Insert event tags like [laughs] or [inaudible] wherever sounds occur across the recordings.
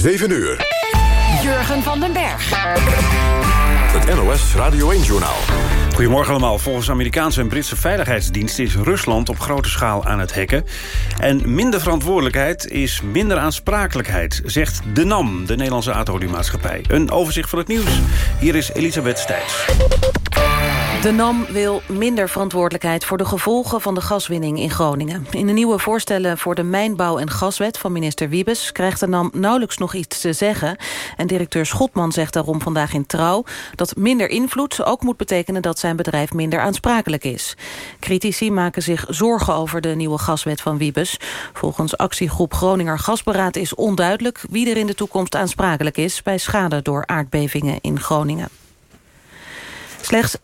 7 uur. Jurgen van den Berg. Het NOS Radio 1-journaal. Goedemorgen allemaal. Volgens Amerikaanse en Britse veiligheidsdiensten... is Rusland op grote schaal aan het hacken. En minder verantwoordelijkheid is minder aansprakelijkheid... zegt de NAM, de Nederlandse aardoliemaatschappij. Een overzicht van het nieuws. Hier is Elisabeth Stijs. De NAM wil minder verantwoordelijkheid voor de gevolgen van de gaswinning in Groningen. In de nieuwe voorstellen voor de mijnbouw- en gaswet van minister Wiebes... krijgt de NAM nauwelijks nog iets te zeggen. En directeur Schotman zegt daarom vandaag in Trouw... dat minder invloed ook moet betekenen dat zijn bedrijf minder aansprakelijk is. Critici maken zich zorgen over de nieuwe gaswet van Wiebes. Volgens actiegroep Groninger Gasberaad is onduidelijk... wie er in de toekomst aansprakelijk is bij schade door aardbevingen in Groningen. Slechts 11%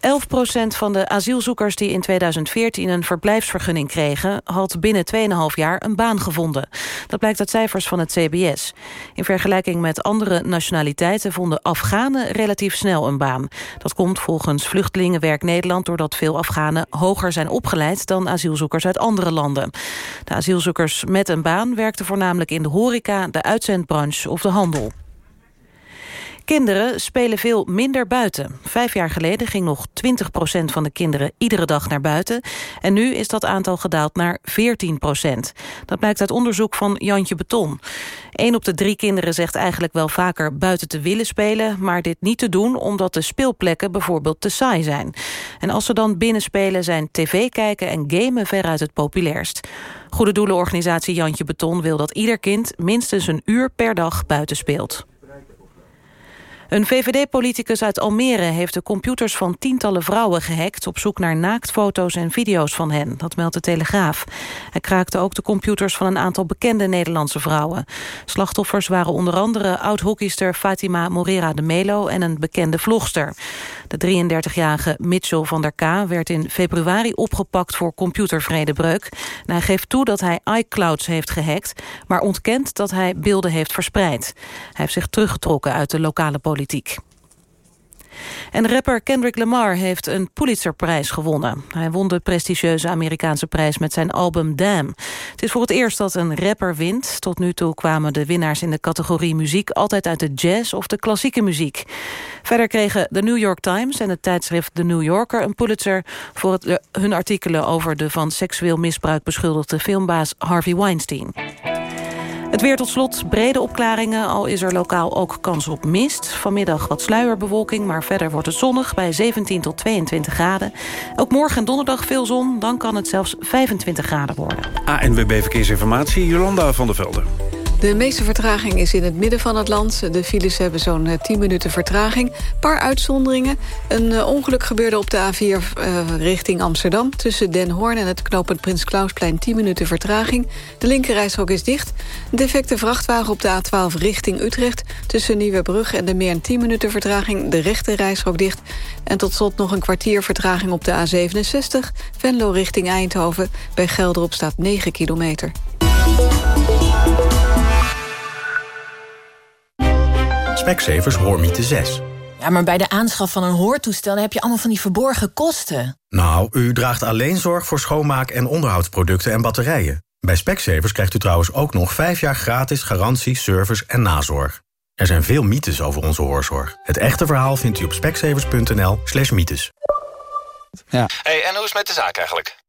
van de asielzoekers die in 2014 een verblijfsvergunning kregen... had binnen 2,5 jaar een baan gevonden. Dat blijkt uit cijfers van het CBS. In vergelijking met andere nationaliteiten vonden Afghanen relatief snel een baan. Dat komt volgens Vluchtelingenwerk Nederland... doordat veel Afghanen hoger zijn opgeleid dan asielzoekers uit andere landen. De asielzoekers met een baan werkten voornamelijk in de horeca... de uitzendbranche of de handel. Kinderen spelen veel minder buiten. Vijf jaar geleden ging nog 20% van de kinderen iedere dag naar buiten. En nu is dat aantal gedaald naar 14% Dat blijkt uit onderzoek van Jantje Beton. Een op de drie kinderen zegt eigenlijk wel vaker buiten te willen spelen... maar dit niet te doen omdat de speelplekken bijvoorbeeld te saai zijn. En als ze dan binnen spelen zijn tv kijken en gamen veruit het populairst. Goede doelenorganisatie Jantje Beton wil dat ieder kind minstens een uur per dag buiten speelt. Een VVD-politicus uit Almere heeft de computers van tientallen vrouwen gehackt... op zoek naar naaktfoto's en video's van hen. Dat meldt de Telegraaf. Hij kraakte ook de computers van een aantal bekende Nederlandse vrouwen. Slachtoffers waren onder andere oud-hockeyster Fatima Morera de Melo... en een bekende vlogster. De 33-jarige Mitchell van der K. werd in februari opgepakt voor computervredebreuk. Hij geeft toe dat hij iClouds heeft gehackt... maar ontkent dat hij beelden heeft verspreid. Hij heeft zich teruggetrokken uit de lokale politiek. En rapper Kendrick Lamar heeft een Pulitzerprijs gewonnen. Hij won de prestigieuze Amerikaanse prijs met zijn album Damn. Het is voor het eerst dat een rapper wint. Tot nu toe kwamen de winnaars in de categorie muziek... altijd uit de jazz of de klassieke muziek. Verder kregen de New York Times en het tijdschrift The New Yorker... een Pulitzer voor het, hun artikelen over de van seksueel misbruik beschuldigde filmbaas Harvey Weinstein. Het weer tot slot, brede opklaringen, al is er lokaal ook kans op mist. Vanmiddag wat sluierbewolking, maar verder wordt het zonnig bij 17 tot 22 graden. Ook morgen en donderdag veel zon, dan kan het zelfs 25 graden worden. ANWB Verkeersinformatie, Jolanda van der Velde. De meeste vertraging is in het midden van het land. De files hebben zo'n 10 eh, minuten vertraging. Een paar uitzonderingen. Een eh, ongeluk gebeurde op de A4 uh, eh, richting Amsterdam. Tussen Den Hoorn en het knooppunt Prins Klausplein 10 minuten vertraging. De linkerrijstrook is dicht. Een defecte vrachtwagen op de A12 richting Utrecht. Tussen Nieuwebrug en de meer 10 minuten vertraging. De rechte rijstrook dicht. En tot slot nog een kwartier vertraging op de A67. Venlo richting Eindhoven. Bij Gelderop staat 9 kilometer. Specsavers Hoormiete 6. Ja, maar bij de aanschaf van een hoortoestel heb je allemaal van die verborgen kosten. Nou, u draagt alleen zorg voor schoonmaak- en onderhoudsproducten en batterijen. Bij Specsavers krijgt u trouwens ook nog 5 jaar gratis garantie, service en nazorg. Er zijn veel mythes over onze hoorzorg. Het echte verhaal vindt u op specsavers.nl slash mythes. Ja. Hey, en hoe is het met de zaak eigenlijk?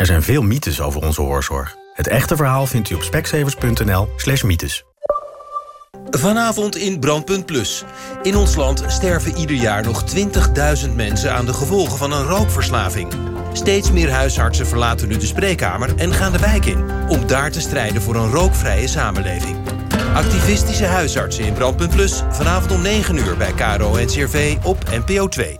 Er zijn veel mythes over onze hoorzorg. Het echte verhaal vindt u op speksevers.nl slash mythes. Vanavond in Brandpunt Plus. In ons land sterven ieder jaar nog 20.000 mensen aan de gevolgen van een rookverslaving. Steeds meer huisartsen verlaten nu de spreekkamer en gaan de wijk in... om daar te strijden voor een rookvrije samenleving. Activistische huisartsen in Brandpunt Plus. Vanavond om 9 uur bij KRO en CRV op NPO 2.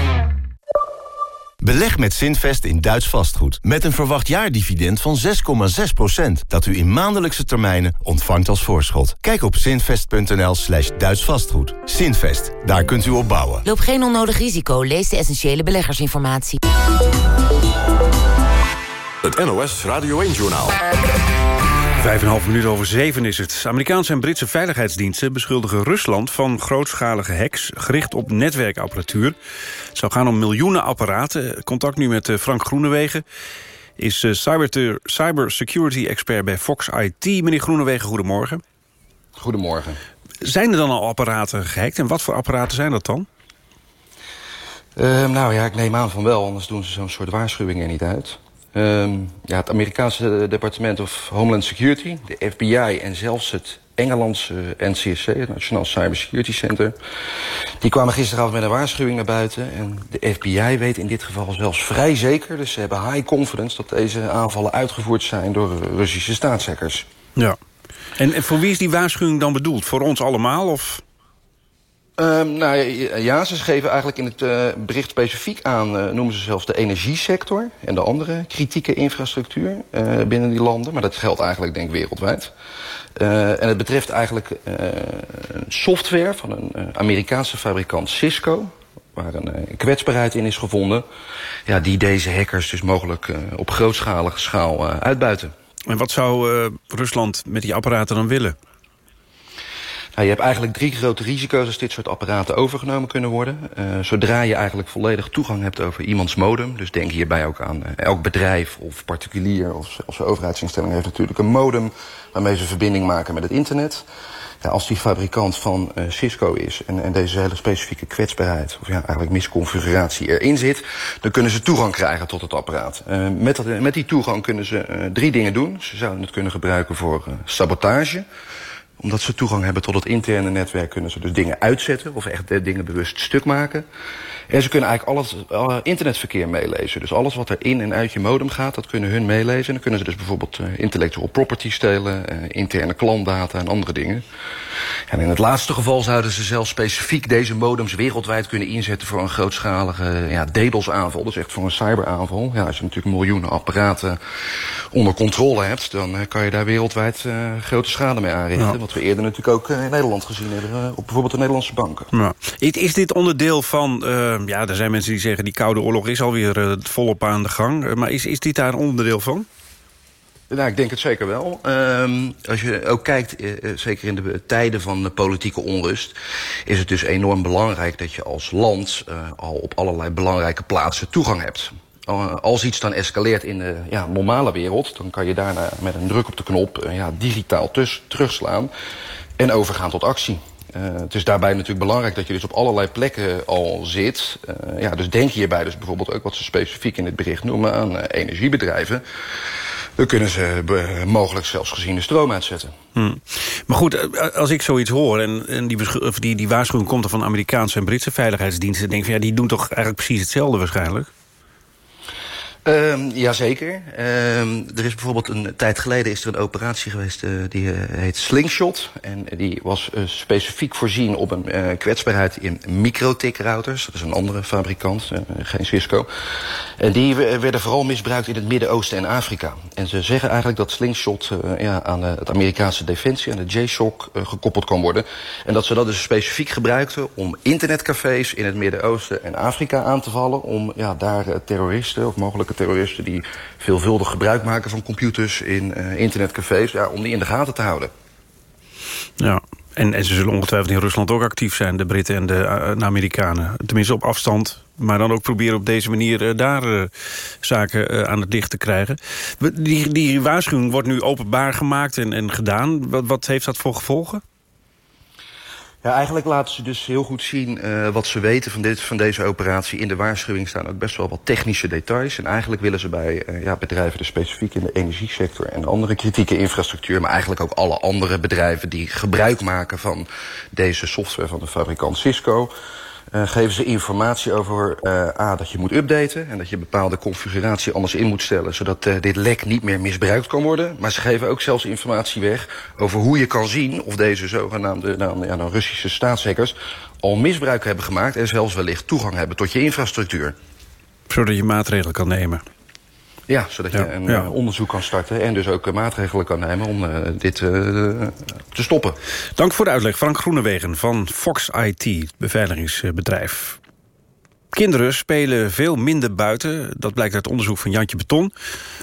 Beleg met Zinvest in Duits vastgoed. Met een verwacht jaardividend van 6,6%. Dat u in maandelijkse termijnen ontvangt als voorschot. Kijk op zinvest.nl slash Duits vastgoed. Zinvest, daar kunt u op bouwen. Loop geen onnodig risico. Lees de essentiële beleggersinformatie. Het NOS Radio 1-journaal. Vijf en een half minuut over zeven is het. Amerikaanse en Britse veiligheidsdiensten beschuldigen Rusland van grootschalige hacks gericht op netwerkapparatuur. Het zou gaan om miljoenen apparaten. Contact nu met eh, Frank Groenewegen is eh, cyber cybersecurity expert bij Fox IT. Meneer Groenewegen, goedemorgen. Goedemorgen. Zijn er dan al apparaten gehackt en wat voor apparaten zijn dat dan? Uh, nou ja, ik neem aan van wel, anders doen ze zo'n soort waarschuwing er niet uit. Um, ja, het Amerikaanse Department of Homeland Security, de FBI en zelfs het Engelandse NCSC, het Nationaal Cybersecurity Center... die kwamen gisteravond met een waarschuwing naar buiten. En de FBI weet in dit geval zelfs vrij zeker... dus ze hebben high confidence dat deze aanvallen uitgevoerd zijn... door Russische staatshackers. Ja. En, en voor wie is die waarschuwing dan bedoeld? Voor ons allemaal of... Um, nou ja, ze geven eigenlijk in het uh, bericht specifiek aan... Uh, noemen ze zelfs de energiesector en de andere kritieke infrastructuur uh, binnen die landen. Maar dat geldt eigenlijk denk ik wereldwijd. en het betreft eigenlijk software van een Amerikaanse fabrikant Cisco... waar een kwetsbaarheid in is gevonden... Ja, die deze hackers dus mogelijk op grootschalige schaal uitbuiten. En wat zou Rusland met die apparaten dan willen? Nou, je hebt eigenlijk drie grote risico's als dit soort apparaten overgenomen kunnen worden. Uh, zodra je eigenlijk volledig toegang hebt over iemands modem... dus denk hierbij ook aan uh, elk bedrijf of particulier of zelfs overheidsinstelling... heeft natuurlijk een modem waarmee ze verbinding maken met het internet... Ja, als die fabrikant van uh, Cisco is en, en deze hele specifieke kwetsbaarheid... of ja, eigenlijk misconfiguratie erin zit... dan kunnen ze toegang krijgen tot het apparaat. Met, dat, met die toegang kunnen ze drie dingen doen. Ze zouden het kunnen gebruiken voor sabotage omdat ze toegang hebben tot het interne netwerk... kunnen ze dus dingen uitzetten of echt dingen bewust stuk maken. En ze kunnen eigenlijk al het uh, internetverkeer meelezen. Dus alles wat er in en uit je modem gaat, dat kunnen hun meelezen. En dan kunnen ze dus bijvoorbeeld uh, intellectual property stelen... Uh, interne klantdata en andere dingen. En in het laatste geval zouden ze zelfs specifiek deze modems wereldwijd kunnen inzetten... voor een grootschalige ja, DDoS-aanval, dus echt voor een cyberaanval. Ja, als je natuurlijk miljoenen apparaten onder controle hebt... dan kan je daar wereldwijd grote schade mee aanrichten. Wat we eerder natuurlijk ook in Nederland gezien hebben... op bijvoorbeeld de Nederlandse banken. Ja. Is dit onderdeel van ja, er zijn mensen die zeggen... die Koude Oorlog is alweer uh, volop aan de gang. Uh, maar is, is dit daar een onderdeel van? Nou, ik denk het zeker wel. Um, als je ook kijkt, uh, zeker in de tijden van de politieke onrust... is het dus enorm belangrijk dat je als land al op allerlei belangrijke plaatsen toegang hebt. als iets dan escaleert in de ja, normale wereld... dan kan je daarna met een druk op de knop ja, digitaal dus terugslaan... en overgaan tot actie. Uh, het is daarbij natuurlijk belangrijk dat je dus op allerlei plekken al zit. Uh, ja, dus denk hierbij dus bijvoorbeeld ook wat ze specifiek in het bericht noemen aan energiebedrijven. Dan kunnen ze mogelijk zelfs gezien de stroom uitzetten. Hmm. Maar goed, als ik zoiets hoor en, en die, die, die waarschuwing komt er van Amerikaanse en Britse veiligheidsdiensten... denk ik van ja, die doen toch eigenlijk precies hetzelfde waarschijnlijk? Um, jazeker. Um, er is bijvoorbeeld een tijd geleden is er een operatie geweest... Uh, die uh, heet Slingshot. En die was uh, specifiek voorzien op een kwetsbaarheid in microtik-routers. Dat is een andere fabrikant, geen Cisco. En die werden vooral misbruikt in het Midden-Oosten en Afrika. En ze zeggen eigenlijk dat Slingshot ja, aan het Amerikaanse defensie... aan de J-Shock gekoppeld kan worden. En dat ze dat dus specifiek gebruikten om internetcafés... in het Midden-Oosten en Afrika aan te vallen... om ja, daar terroristen of mogelijk terroristen die veelvuldig gebruik maken van computers in uh, internetcafés... Ja, om die in de gaten te houden. Ja, en, en ze zullen ongetwijfeld in Rusland ook actief zijn, de Britten en de, de Amerikanen. Tenminste op afstand, maar dan ook proberen op deze manier uh, daar zaken aan het licht te krijgen. Die, die waarschuwing wordt nu openbaar gemaakt en, en gedaan. Wat, wat heeft dat voor gevolgen? Ja, eigenlijk laten ze dus heel goed zien uh, wat ze weten van, dit, van deze operatie. In de waarschuwing staan ook best wel wat technische details. En eigenlijk willen ze bij uh, ja, bedrijven, dus specifiek in de energiesector... en andere kritieke infrastructuur... maar eigenlijk ook alle andere bedrijven die gebruik maken van deze software van de fabrikant Cisco... Uh, geven ze informatie over uh, A, dat je moet updaten... en dat je bepaalde configuratie anders in moet stellen... zodat uh, dit lek niet meer misbruikt kan worden. Maar ze geven ook zelfs informatie weg over hoe je kan zien... of deze zogenaamde nou, ja, nou, Russische staatshackers al misbruik hebben gemaakt... en zelfs wellicht toegang hebben tot je infrastructuur. Zodat je maatregelen kan nemen. Ja, zodat je een ja. onderzoek kan starten... en dus ook maatregelen kan nemen om uh, dit uh, te stoppen. Dank voor de uitleg. Frank Groenewegen van Fox IT, het beveiligingsbedrijf. Kinderen spelen veel minder buiten. Dat blijkt uit onderzoek van Jantje Beton.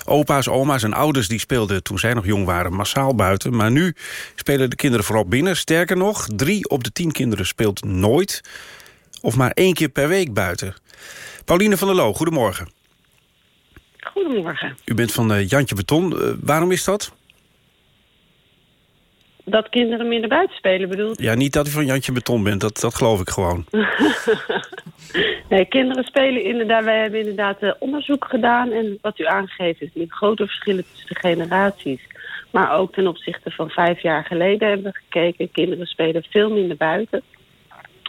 Opa's, oma's en ouders die speelden toen zij nog jong waren massaal buiten. Maar nu spelen de kinderen vooral binnen. Sterker nog, drie op de tien kinderen speelt nooit... of maar één keer per week buiten. Pauline van der Loo, goedemorgen. Goedemorgen. U bent van uh, Jantje Beton. Uh, waarom is dat? Dat kinderen minder buiten spelen, bedoelt Ja, niet dat u van Jantje Beton bent. Dat, dat geloof ik gewoon. [laughs] nee, kinderen spelen inderdaad... Wij hebben inderdaad uh, onderzoek gedaan. En wat u aangeeft is niet grote verschillen tussen de generaties. Maar ook ten opzichte van vijf jaar geleden hebben we gekeken. Kinderen spelen veel minder buiten.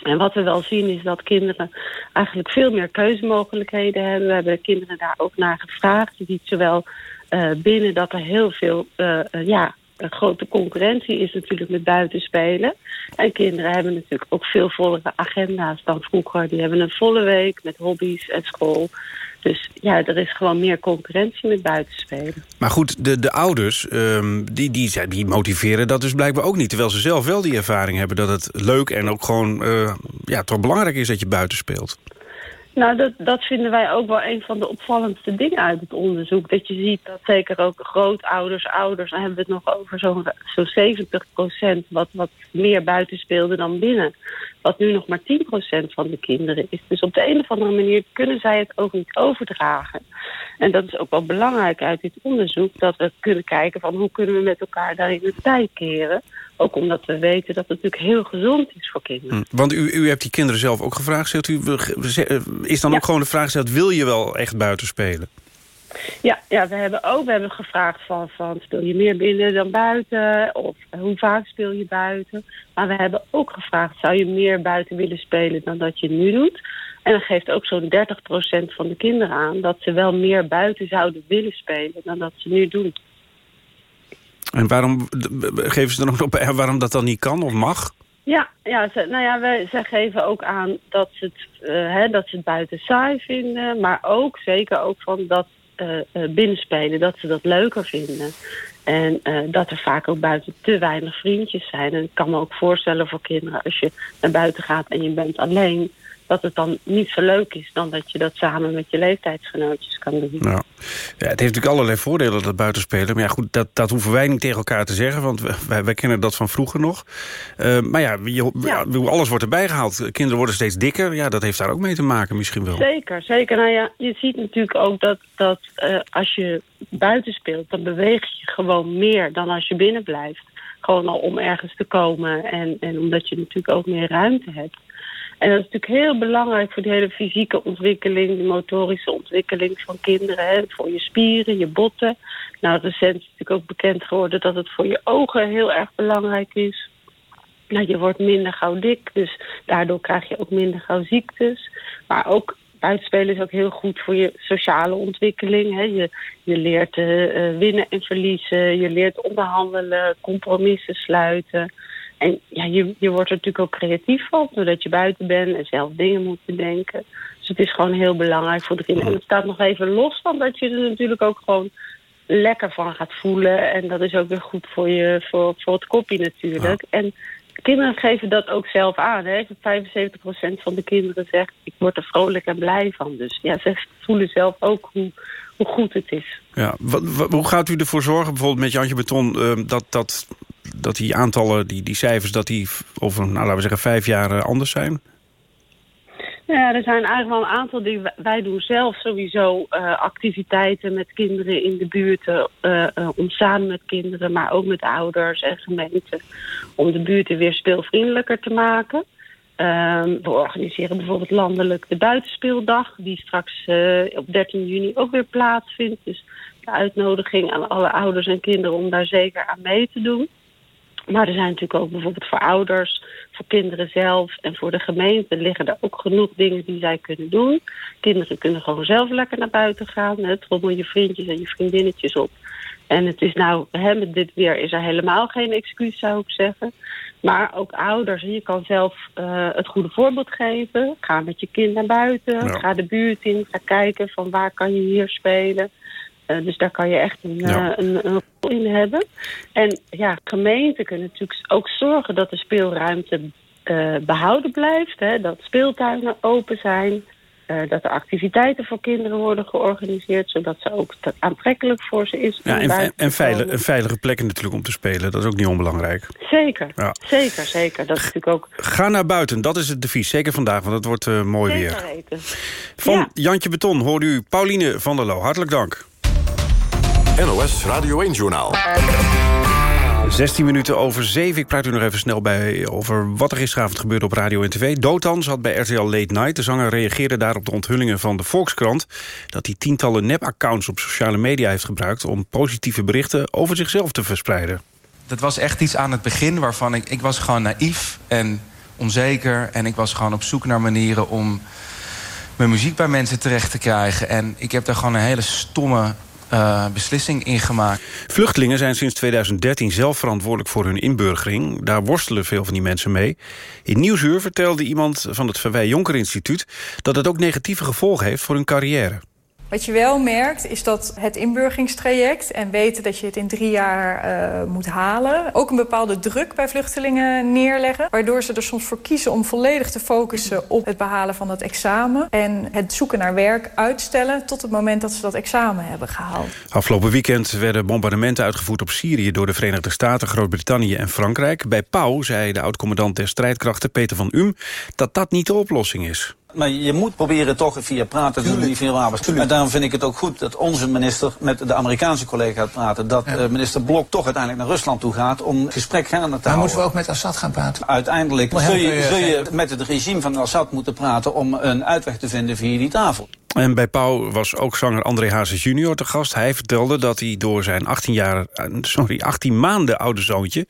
En wat we wel zien is dat kinderen eigenlijk veel meer keuzemogelijkheden hebben. We hebben kinderen daar ook naar gevraagd. Je ziet zowel uh, binnen dat er heel veel uh, grote concurrentie is natuurlijk met buitenspelen. En kinderen hebben natuurlijk ook veel vollere agenda's dan vroeger. Die hebben een volle week met hobby's en school. Dus ja, er is gewoon meer concurrentie met buitenspelen. Maar goed, de, de ouders, um, die, die, die motiveren dat dus blijkbaar ook niet. Terwijl ze zelf wel die ervaring hebben dat het leuk en ook gewoon uh, ja, toch belangrijk is dat je buiten speelt. Nou, dat, dat vinden wij ook wel een van de opvallendste dingen uit het onderzoek. Dat je ziet dat zeker ook grootouders, ouders... dan hebben we het nog over zo'n zo 70 procent... Wat, wat meer buiten speelde dan binnen. Wat nu nog maar 10 procent van de kinderen is. Dus op de een of andere manier kunnen zij het ook niet overdragen. En dat is ook wel belangrijk uit dit onderzoek... dat we kunnen kijken van hoe kunnen we met elkaar daarin de tijd keren... Ook omdat we weten dat het natuurlijk heel gezond is voor kinderen. Hm. Want u, u hebt die kinderen zelf ook gevraagd. Zegt u, is dan ja. ook gewoon de vraag gesteld... wil je wel echt buiten spelen? Ja, ja we hebben ook we hebben gevraagd van, van speel je meer binnen dan buiten? Of hoe vaak speel je buiten? Maar we hebben ook gevraagd, zou je meer buiten willen spelen dan dat je nu doet? En dan geeft ook zo'n 30% van de kinderen aan... dat ze wel meer buiten zouden willen spelen dan dat ze nu doen. En waarom geven ze er nog op waarom dat dan niet kan of mag? Ja, ja ze, nou ja, wij, ze geven ook aan dat ze, het, uh, hè, dat ze het buiten saai vinden. Maar ook, zeker ook van dat uh, uh, binnenspelen, dat ze dat leuker vinden. En dat er vaak ook buiten te weinig vriendjes zijn. En ik kan me ook voorstellen voor kinderen, als je naar buiten gaat en je bent alleen dat het dan niet zo leuk is... dan dat je dat samen met je leeftijdsgenootjes kan doen. Nou, ja, het heeft natuurlijk allerlei voordelen, dat buitenspelen. Maar ja, goed, dat, dat hoeven wij niet tegen elkaar te zeggen... want wij, wij kennen dat van vroeger nog. Uh, maar ja, je, ja. alles wordt erbij gehaald. Kinderen worden steeds dikker. Ja, dat heeft daar ook mee te maken misschien wel. Zeker, zeker. Nou ja, je ziet natuurlijk ook dat, dat uh, als je buiten speelt... dan beweeg je gewoon meer dan als je binnen blijft. Gewoon al om ergens te komen. En, en omdat je natuurlijk ook meer ruimte hebt. En dat is natuurlijk heel belangrijk voor de hele fysieke ontwikkeling, de motorische ontwikkeling van kinderen. Hè, voor je spieren, je botten. Nou, recent is natuurlijk ook bekend geworden dat het voor je ogen heel erg belangrijk is. Nou, je wordt minder gauw dik, dus daardoor krijg je ook minder gauw ziektes. Maar ook buitenspelen is ook heel goed voor je sociale ontwikkeling. Hè. Je, je leert uh, winnen en verliezen, je leert onderhandelen, compromissen sluiten. En ja, je, je wordt er natuurlijk ook creatief van, doordat je buiten bent en zelf dingen moet bedenken. Dus het is gewoon heel belangrijk voor de kinderen. En het staat nog even los van dat je er natuurlijk ook gewoon lekker van gaat voelen. En dat is ook weer goed voor, je, voor, voor het kopje natuurlijk. Ja. En kinderen geven dat ook zelf aan. Hè? 75% van de kinderen zegt, ik word er vrolijk en blij van. Dus ja, ze voelen zelf ook hoe, hoe goed het is. Ja, hoe gaat u ervoor zorgen, bijvoorbeeld met Jantje Beton... Uh, dat, dat dat die aantallen, die, die cijfers, dat die over, nou, laten we zeggen, vijf jaar uh, anders zijn? Ja, er zijn eigenlijk wel een aantal dingen. Wij doen zelf sowieso uh, activiteiten met kinderen in de buurt. Uh, om samen met kinderen, maar ook met ouders en gemeenten. Om de buurten weer speelvriendelijker te maken. Um, we organiseren bijvoorbeeld landelijk de buitenspeeldag. Die straks op 13 juni ook weer plaatsvindt. Dus de uitnodiging aan alle ouders en kinderen om daar zeker aan mee te doen. Maar er zijn natuurlijk ook bijvoorbeeld voor ouders, voor kinderen zelf en voor de gemeente liggen er ook genoeg dingen die zij kunnen doen. Kinderen kunnen gewoon zelf lekker naar buiten gaan. Hè, trommel je vriendjes en je vriendinnetjes op. En het is nou, hè, met dit weer is er helemaal geen excuus, zou ik zeggen. Maar ook ouders, je kan zelf uh, het goede voorbeeld geven. Ga met je kind naar buiten, Ja. ga de buurt in, ga kijken van waar kan je hier spelen. Uh, dus daar kan je echt een, Ja. uh, een, in hebben. En ja, gemeenten kunnen natuurlijk ook zorgen dat de speelruimte uh, behouden blijft. Hè, dat speeltuinen open zijn. Uh, dat er activiteiten voor kinderen worden georganiseerd... zodat ze ook aantrekkelijk voor ze is. Ja, en, en, veilig, een veilige plekken natuurlijk om te spelen. Dat is ook niet onbelangrijk. Zeker, Ja. zeker, zeker. Dat is natuurlijk ook Ga naar buiten, dat is het devies. Zeker vandaag, want het wordt eh, mooi weer. Van Ja. Jantje Beton hoorde u Pauline van der Loo. Hartelijk dank. NOS Radio 1-journaal. 16 minuten over 7. Ik praat u nog even snel bij over wat er gisteravond gebeurde op radio en tv. Dotan zat bij RTL Late Night. De zanger reageerde daar op de onthullingen van de Volkskrant... dat hij tientallen nep-accounts op sociale media heeft gebruikt... om positieve berichten over zichzelf te verspreiden. dat was echt iets aan het begin waarvan ik... Ik was gewoon naïef en onzeker. En ik was gewoon op zoek naar manieren om mijn muziek bij mensen terecht te krijgen. En ik heb daar gewoon een hele stomme eh, beslissing in gemaakt. Vluchtelingen zijn sinds 2013 zelf verantwoordelijk voor hun inburgering. Daar worstelen veel van die mensen mee. In Nieuwsuur vertelde iemand van het Verwij Jonker Instituut... dat het ook negatieve gevolgen heeft voor hun carrière. Wat je wel merkt is dat het inburgeringstraject en weten dat je het in drie jaar uh, moet halen... ook een bepaalde druk bij vluchtelingen neerleggen. Waardoor ze er soms voor kiezen om volledig te focussen op het behalen van dat examen. En het zoeken naar werk uitstellen tot het moment dat ze dat examen hebben gehaald. Afgelopen weekend werden bombardementen uitgevoerd op Syrië... door de Verenigde Staten, Groot-Brittannië en Frankrijk. Bij Pauw zei de oud-commandant der strijdkrachten Peter van Um... dat dat niet de oplossing is. Maar je moet proberen toch via praten te doen, via wapens. En daarom vind ik het ook goed dat onze minister met de Amerikaanse collega gaat praten. Dat ja. uh, minister Blok toch uiteindelijk naar Rusland toe gaat om gesprek gaande te maar houden. moeten we ook met Assad gaan praten? Uiteindelijk zul je, zul je met het regime van Assad moeten praten om een uitweg te vinden via die tafel. En bij Pauw was ook zanger André Hazes junior te gast. Hij vertelde dat hij door zijn 18, jaar, sorry, 18 maanden oude zoontje...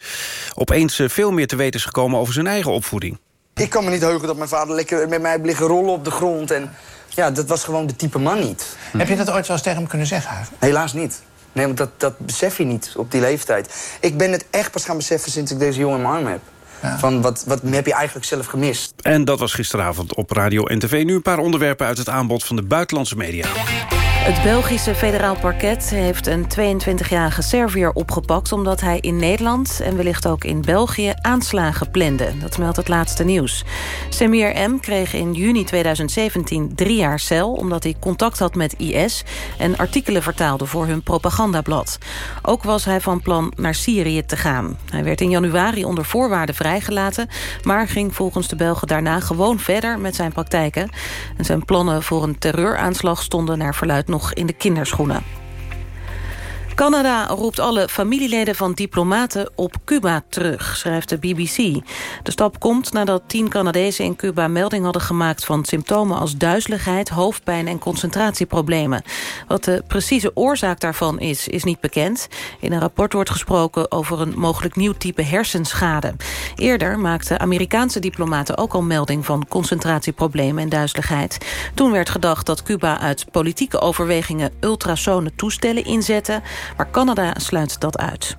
opeens veel meer te weten is gekomen over zijn eigen opvoeding. Ik kan me niet heugen dat mijn vader lekker met mij heeft liggen rollen op de grond. En ja, dat was gewoon de type man niet. Hm. Heb je dat ooit wel eens tegen hem kunnen zeggen? Helaas niet. Nee, want dat, dat besef je niet op die leeftijd. Ik ben het echt pas gaan beseffen sinds ik deze jongen in mijn arm heb. Ja. Van wat, wat heb je eigenlijk zelf gemist? En dat was gisteravond op Radio en TV. Nu een paar onderwerpen uit het aanbod van de buitenlandse media. Het Belgische federaal parket heeft een 22-jarige Serviër opgepakt... omdat hij in Nederland en wellicht ook in België aanslagen plande. Dat meldt het laatste nieuws. Semir M. kreeg in juni 2017 drie jaar cel... omdat hij contact had met IS en artikelen vertaalde voor hun propagandablad. Ook was hij van plan naar Syrië te gaan. Hij werd in januari onder voorwaarden vrijgelaten... maar ging volgens de Belgen daarna gewoon verder met zijn praktijken. En zijn plannen voor een terreuraanslag stonden naar verluid nog in de kinderschoenen. Canada roept alle familieleden van diplomaten op Cuba terug, schrijft de BBC. De stap komt nadat tien Canadezen in Cuba melding hadden gemaakt van symptomen als duizeligheid, hoofdpijn en concentratieproblemen. Wat de precieze oorzaak daarvan is, is niet bekend. In een rapport wordt gesproken over een mogelijk nieuw type hersenschade. Eerder maakten Amerikaanse diplomaten ook al melding van concentratieproblemen en duizeligheid. Toen werd gedacht dat Cuba uit politieke overwegingen ultrasone toestellen inzette, maar Canada sluit dat uit.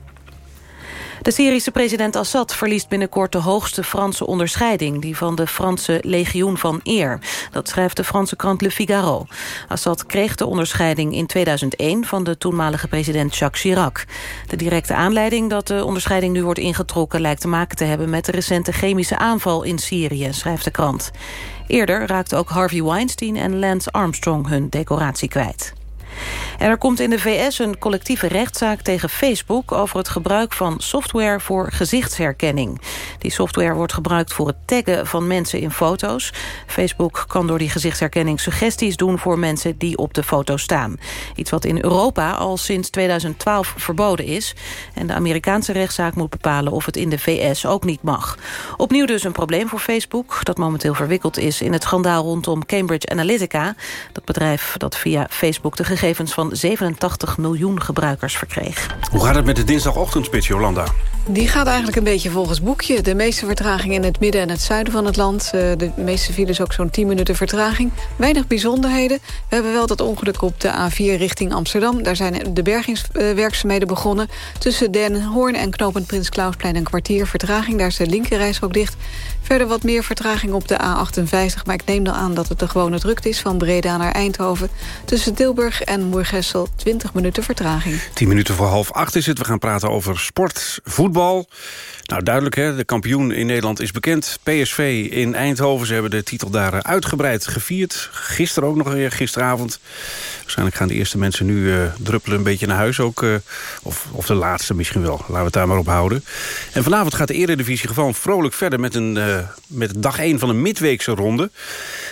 De Syrische president Assad verliest binnenkort de hoogste Franse onderscheiding... die van de Franse Legioen van Eer. Dat schrijft de Franse krant Le Figaro. Assad kreeg de onderscheiding in 2001 van de toenmalige president Jacques Chirac. De directe aanleiding dat de onderscheiding nu wordt ingetrokken... lijkt te maken te hebben met de recente chemische aanval in Syrië, schrijft de krant. Eerder raakten ook Harvey Weinstein en Lance Armstrong hun decoratie kwijt. En er komt in de VS een collectieve rechtszaak tegen Facebook... over het gebruik van software voor gezichtsherkenning. Die software wordt gebruikt voor het taggen van mensen in foto's. Facebook kan door die gezichtsherkenning suggesties doen... voor mensen die op de foto staan. Iets wat in Europa al sinds 2012 verboden is. En de Amerikaanse rechtszaak moet bepalen of het in de VS ook niet mag. Opnieuw dus een probleem voor Facebook... dat momenteel verwikkeld is in het schandaal rondom Cambridge Analytica. Dat bedrijf dat via Facebook de gegevens van 87 miljoen gebruikers verkreeg. Hoe gaat het met de dinsdagochtendspits, Jolanda? Die gaat eigenlijk een beetje volgens boekje. De meeste vertraging in het midden en het zuiden van het land. Eh, de meeste files ook zo'n 10 minuten vertraging. Weinig bijzonderheden. We hebben wel dat ongeluk op de A4 richting Amsterdam. Daar zijn de bergingswerkzaamheden begonnen. Tussen Den Hoorn en knooppunt Prins Klausplein een kwartier vertraging. Daar is de linkerreis ook dicht. Verder wat meer vertraging op de A58. Maar ik neem dan aan dat het de gewone drukte is van Breda naar Eindhoven. Tussen Tilburg en Moergessel 20 minuten vertraging. 10 minuten voor half acht is het. We gaan praten over sport, voetbal. Nou, duidelijk, hè? de kampioen in Nederland is bekend. PSV in Eindhoven. Ze hebben de titel daar eh, uitgebreid gevierd. Gisteren ook nog weer, gisteravond. Waarschijnlijk gaan de eerste mensen nu uh, druppelen een beetje naar huis ook. Uh, of, of de laatste misschien wel. Laten we het daar maar op houden. En vanavond gaat de Eredivisie gewoon vrolijk verder... met, een, met dag 1 van een midweekse ronde.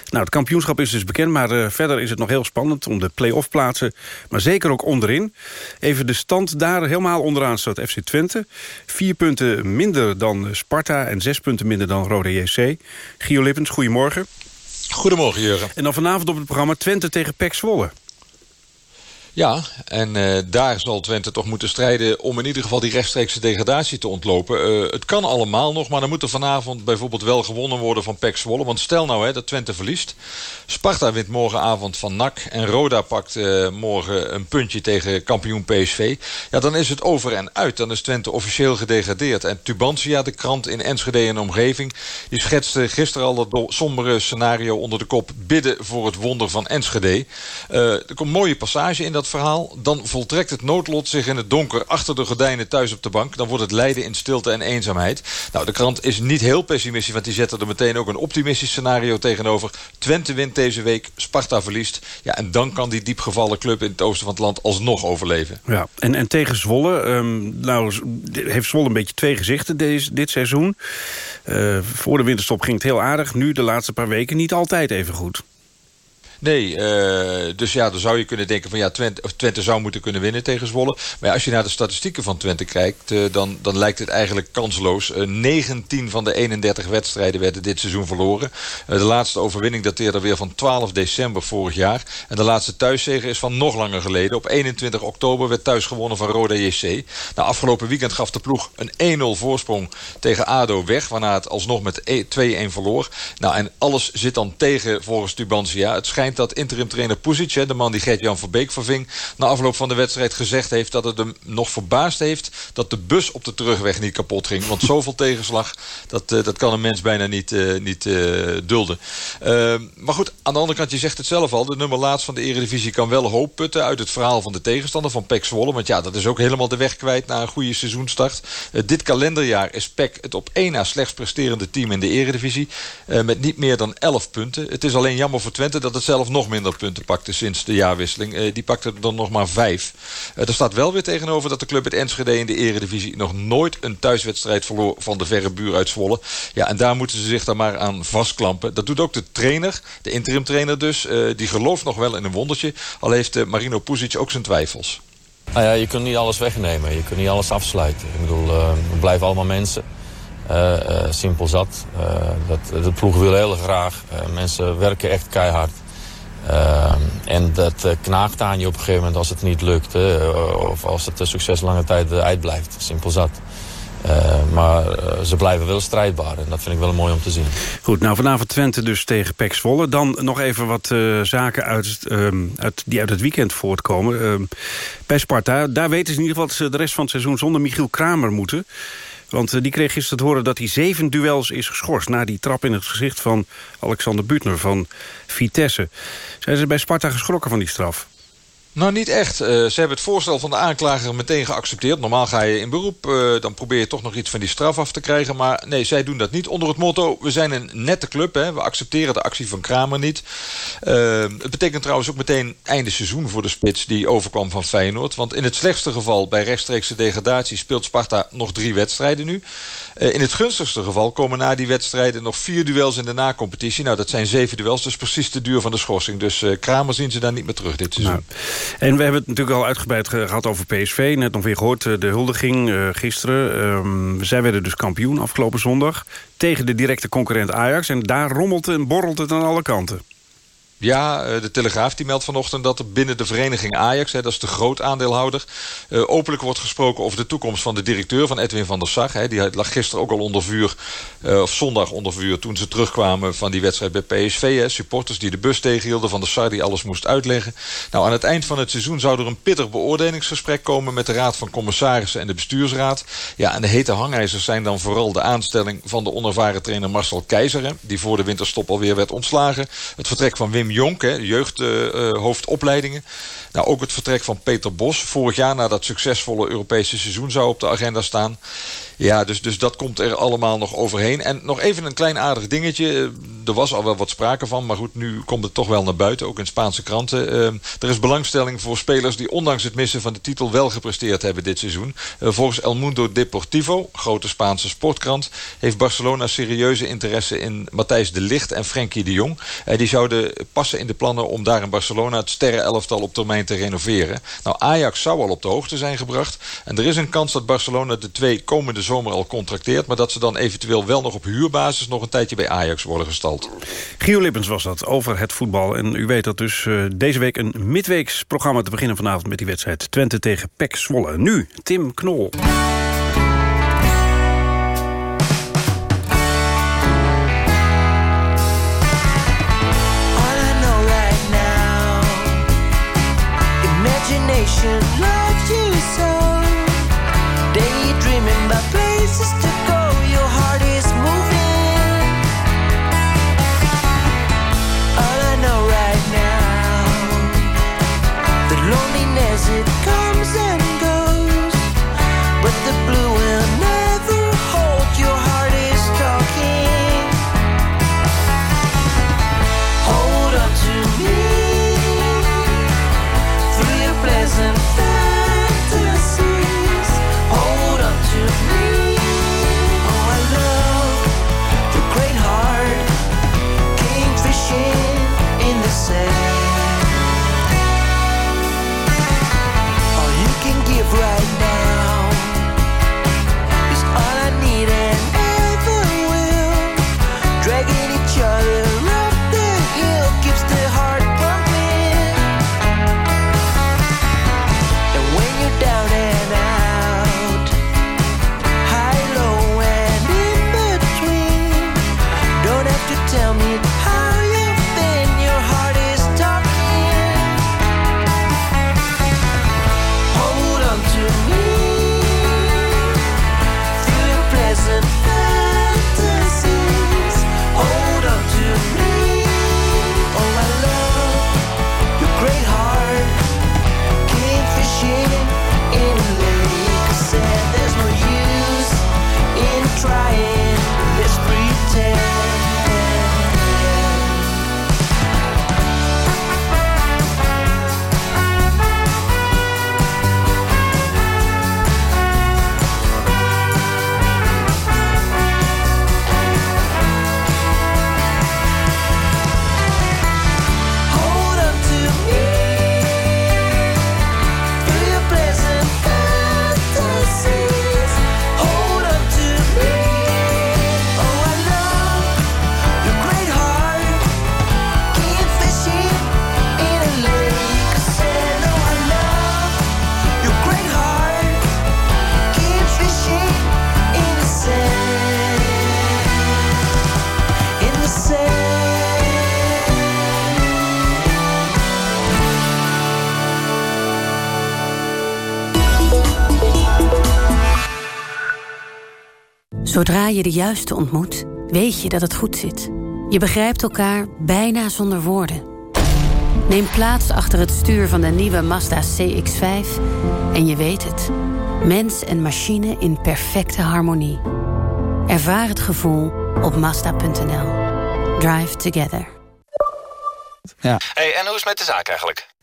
Nou, het kampioenschap is dus bekend, maar verder is het nog heel spannend... om de play-off plaatsen, maar zeker ook onderin. Even de stand daar helemaal onderaan staat FC Twente. Vier punten minder dan Sparta en zes punten minder dan Rode JC. Gio Lippens, goedemorgen. Goedemorgen, Jurgen. En dan vanavond op het programma Twente tegen Pek Zwolle. Ja, en uh, daar zal Twente toch moeten strijden... om in ieder geval die rechtstreekse degradatie te ontlopen. Uh, het kan allemaal nog, maar dan moet er vanavond bijvoorbeeld wel gewonnen worden van Pek Zwolle. Want stel nou hè, dat Twente verliest. Sparta wint morgenavond van NAC. En Roda pakt uh, morgen een puntje tegen kampioen PSV. Ja, dan is het over en uit. Dan is Twente officieel gedegradeerd. En Tubantia, de krant in Enschede en omgeving... die schetste gisteren al het sombere scenario onder de kop... bidden voor het wonder van Enschede. er komt een mooie passage in dat verhaal. Dan voltrekt het noodlot zich in het donker achter de gordijnen thuis op de bank. Dan wordt het lijden in stilte en eenzaamheid. Nou, de krant is niet heel pessimistisch, want die zetten er meteen ook een optimistisch scenario tegenover. Twente wint deze week, Sparta verliest. Ja, en dan kan die diepgevallen club in het oosten van het land alsnog overleven. Ja, en, en tegen Zwolle, um, nou heeft Zwolle een beetje twee gezichten deze, dit seizoen. Uh, voor de winterstop ging het heel aardig. Nu de laatste paar weken niet altijd even goed. Nee, uh, dus ja, dan zou je kunnen denken van ja, Twente, Twente zou moeten kunnen winnen tegen Zwolle. Maar als je naar de statistieken van Twente kijkt, uh, dan, dan lijkt het eigenlijk kansloos. Uh, 19 van de 31 wedstrijden werden dit seizoen verloren. de laatste overwinning dateerde weer van 12 december vorig jaar. En de laatste thuiszege is van nog langer geleden. Op 21 oktober werd thuis gewonnen van Roda JC. Nou, afgelopen weekend gaf de ploeg een 1-0 voorsprong tegen ADO weg. Waarna het alsnog met 2-1 verloor. Nou, en alles zit dan tegen volgens Tubantia. Het schijnt dat interim trainer Pusic, de man die Gert-Jan Verbeek verving... na afloop van de wedstrijd gezegd heeft dat het hem nog verbaasd heeft... dat de bus op de terugweg niet kapot ging. Want zoveel [laughs] tegenslag, dat, uh, dat kan een mens bijna niet, uh, niet uh, dulden. maar goed, aan de andere kant, je zegt het zelf al... de nummer laatst van de Eredivisie kan wel hoop putten... uit het verhaal van de tegenstander, van Pek Zwolle. Want ja, dat is ook helemaal de weg kwijt na een goede seizoenstart. dit kalenderjaar is Pek het op één na slechts presterende team in de Eredivisie... met niet meer dan 11 punten. Het is alleen jammer voor Twente dat het zelf zelf nog minder punten pakte sinds de jaarwisseling. Uh, die pakte er dan nog maar vijf. Uh, er staat wel weer tegenover dat de club het Enschede in de eredivisie... nog nooit een thuiswedstrijd verloor van de verre buur uit Zwolle. Ja, en daar moeten ze zich dan maar aan vastklampen. Dat doet ook de trainer, de interim trainer dus. Uh, die gelooft nog wel in een wondertje. Al heeft Marino Pusic ook zijn twijfels. Nou ja, je kunt niet alles wegnemen. Je kunt niet alles afsluiten. Ik bedoel, we blijven allemaal mensen. Simpel zat. Dat, de ploeg wil heel graag. mensen werken echt keihard. Uh, en dat uh, knaagt aan je op een gegeven moment als het niet lukt. Hè, of als het succes lange tijd uitblijft. Simpel zat. Uh, maar ze blijven wel strijdbaar en dat vind ik wel mooi om te zien. Goed, nou vanavond Twente dus tegen Pek Zwolle. Dan nog even wat zaken uit, ehm, uit, die uit het weekend voortkomen. Ehm, bij Sparta, daar weten ze in ieder geval dat ze de rest van het seizoen zonder Michiel Kramer moeten. Want uh, die kreeg gisteren te horen dat hij zeven duels is geschorst... na die trap in het gezicht van Alexander Butner van Vitesse. Zijn ze bij Sparta geschrokken van die straf? Nou, niet echt. Uh, ze hebben het voorstel van de aanklager meteen geaccepteerd. Normaal ga je in beroep, uh, dan probeer je toch nog iets van die straf af te krijgen. Maar nee, zij doen dat niet. Onder het motto, we zijn een nette club. Hè. We accepteren de actie van Kramer niet. Uh, het betekent trouwens ook meteen einde seizoen voor de spits die overkwam van Feyenoord. Want in het slechtste geval bij rechtstreekse degradatie speelt Sparta nog drie wedstrijden nu. Uh, in het gunstigste geval komen na die wedstrijden nog vier duels in de na-competitie. Nou, dat zijn zeven duels, dus precies de duur van de schorsing. Dus Kramer zien ze daar niet meer terug dit seizoen. Nou. En we hebben het natuurlijk al uitgebreid gehad over PSV. Net nog weer gehoord, de huldiging gisteren. Um, zij werden dus kampioen afgelopen zondag. Tegen de directe concurrent Ajax. En daar rommelt en borrelt het aan alle kanten. Ja, eh, de Telegraaf die meldt vanochtend dat er binnen de vereniging Ajax... Hè, dat is de groot aandeelhouder... Uh, openlijk wordt gesproken over de toekomst van de directeur van Edwin van der Sar. Hè. Die lag gisteren ook al onder vuur, uh, of zondag onder vuur... toen ze terugkwamen van die wedstrijd bij PSV. Hè. Supporters die de bus tegenhielden van der Sar die alles moest uitleggen. Nou, aan het eind van het seizoen zou er een pittig beoordelingsgesprek komen... met de Raad van Commissarissen en de Bestuursraad. Ja, en de hete hangijzers zijn dan vooral de aanstelling van de onervaren trainer Marcel Keizer... Die voor de winterstop alweer werd ontslagen. Het vertrek van Wim Jonk, hè, jeugdhoofdopleidingen. Nou, ook het vertrek van Peter Bos. Vorig jaar na dat succesvolle Europese seizoen zou op de agenda staan. Ja, dus, dus dat komt er allemaal nog overheen. En nog even een klein aardig dingetje. Er was al wel wat sprake van, maar goed, nu komt het toch wel naar buiten. Ook in Spaanse kranten. Uh, er is belangstelling voor spelers die ondanks het missen van de titel wel gepresteerd hebben dit seizoen. Uh, volgens El Mundo Deportivo, grote Spaanse sportkrant, heeft Barcelona serieuze interesse in Matthijs de Ligt en Frenkie de Jong. Uh, die zouden passen in de plannen om daar in Barcelona het sterrenelftal op termijn te renoveren. Nou, Ajax zou al op de hoogte zijn gebracht. En er is een kans dat Barcelona de twee komende zomer al contracteert... maar dat ze dan eventueel wel nog op huurbasis... nog een tijdje bij Ajax worden gestald. Gio Lippens was dat over het voetbal. En u weet dat dus uh, deze week een midweeks programma te beginnen vanavond... met die wedstrijd Twente tegen PEC Zwolle. Nu, Tim Knol. Yeah. Je de juiste ontmoet, weet je dat het goed zit. Je begrijpt elkaar bijna zonder woorden. Neem plaats achter het stuur van de nieuwe Mazda CX-5 en je weet het. Mens en machine in perfecte harmonie. Ervaar het gevoel op Mazda.nl. Drive together. Ja. hey, en hoe is het met de zaak eigenlijk?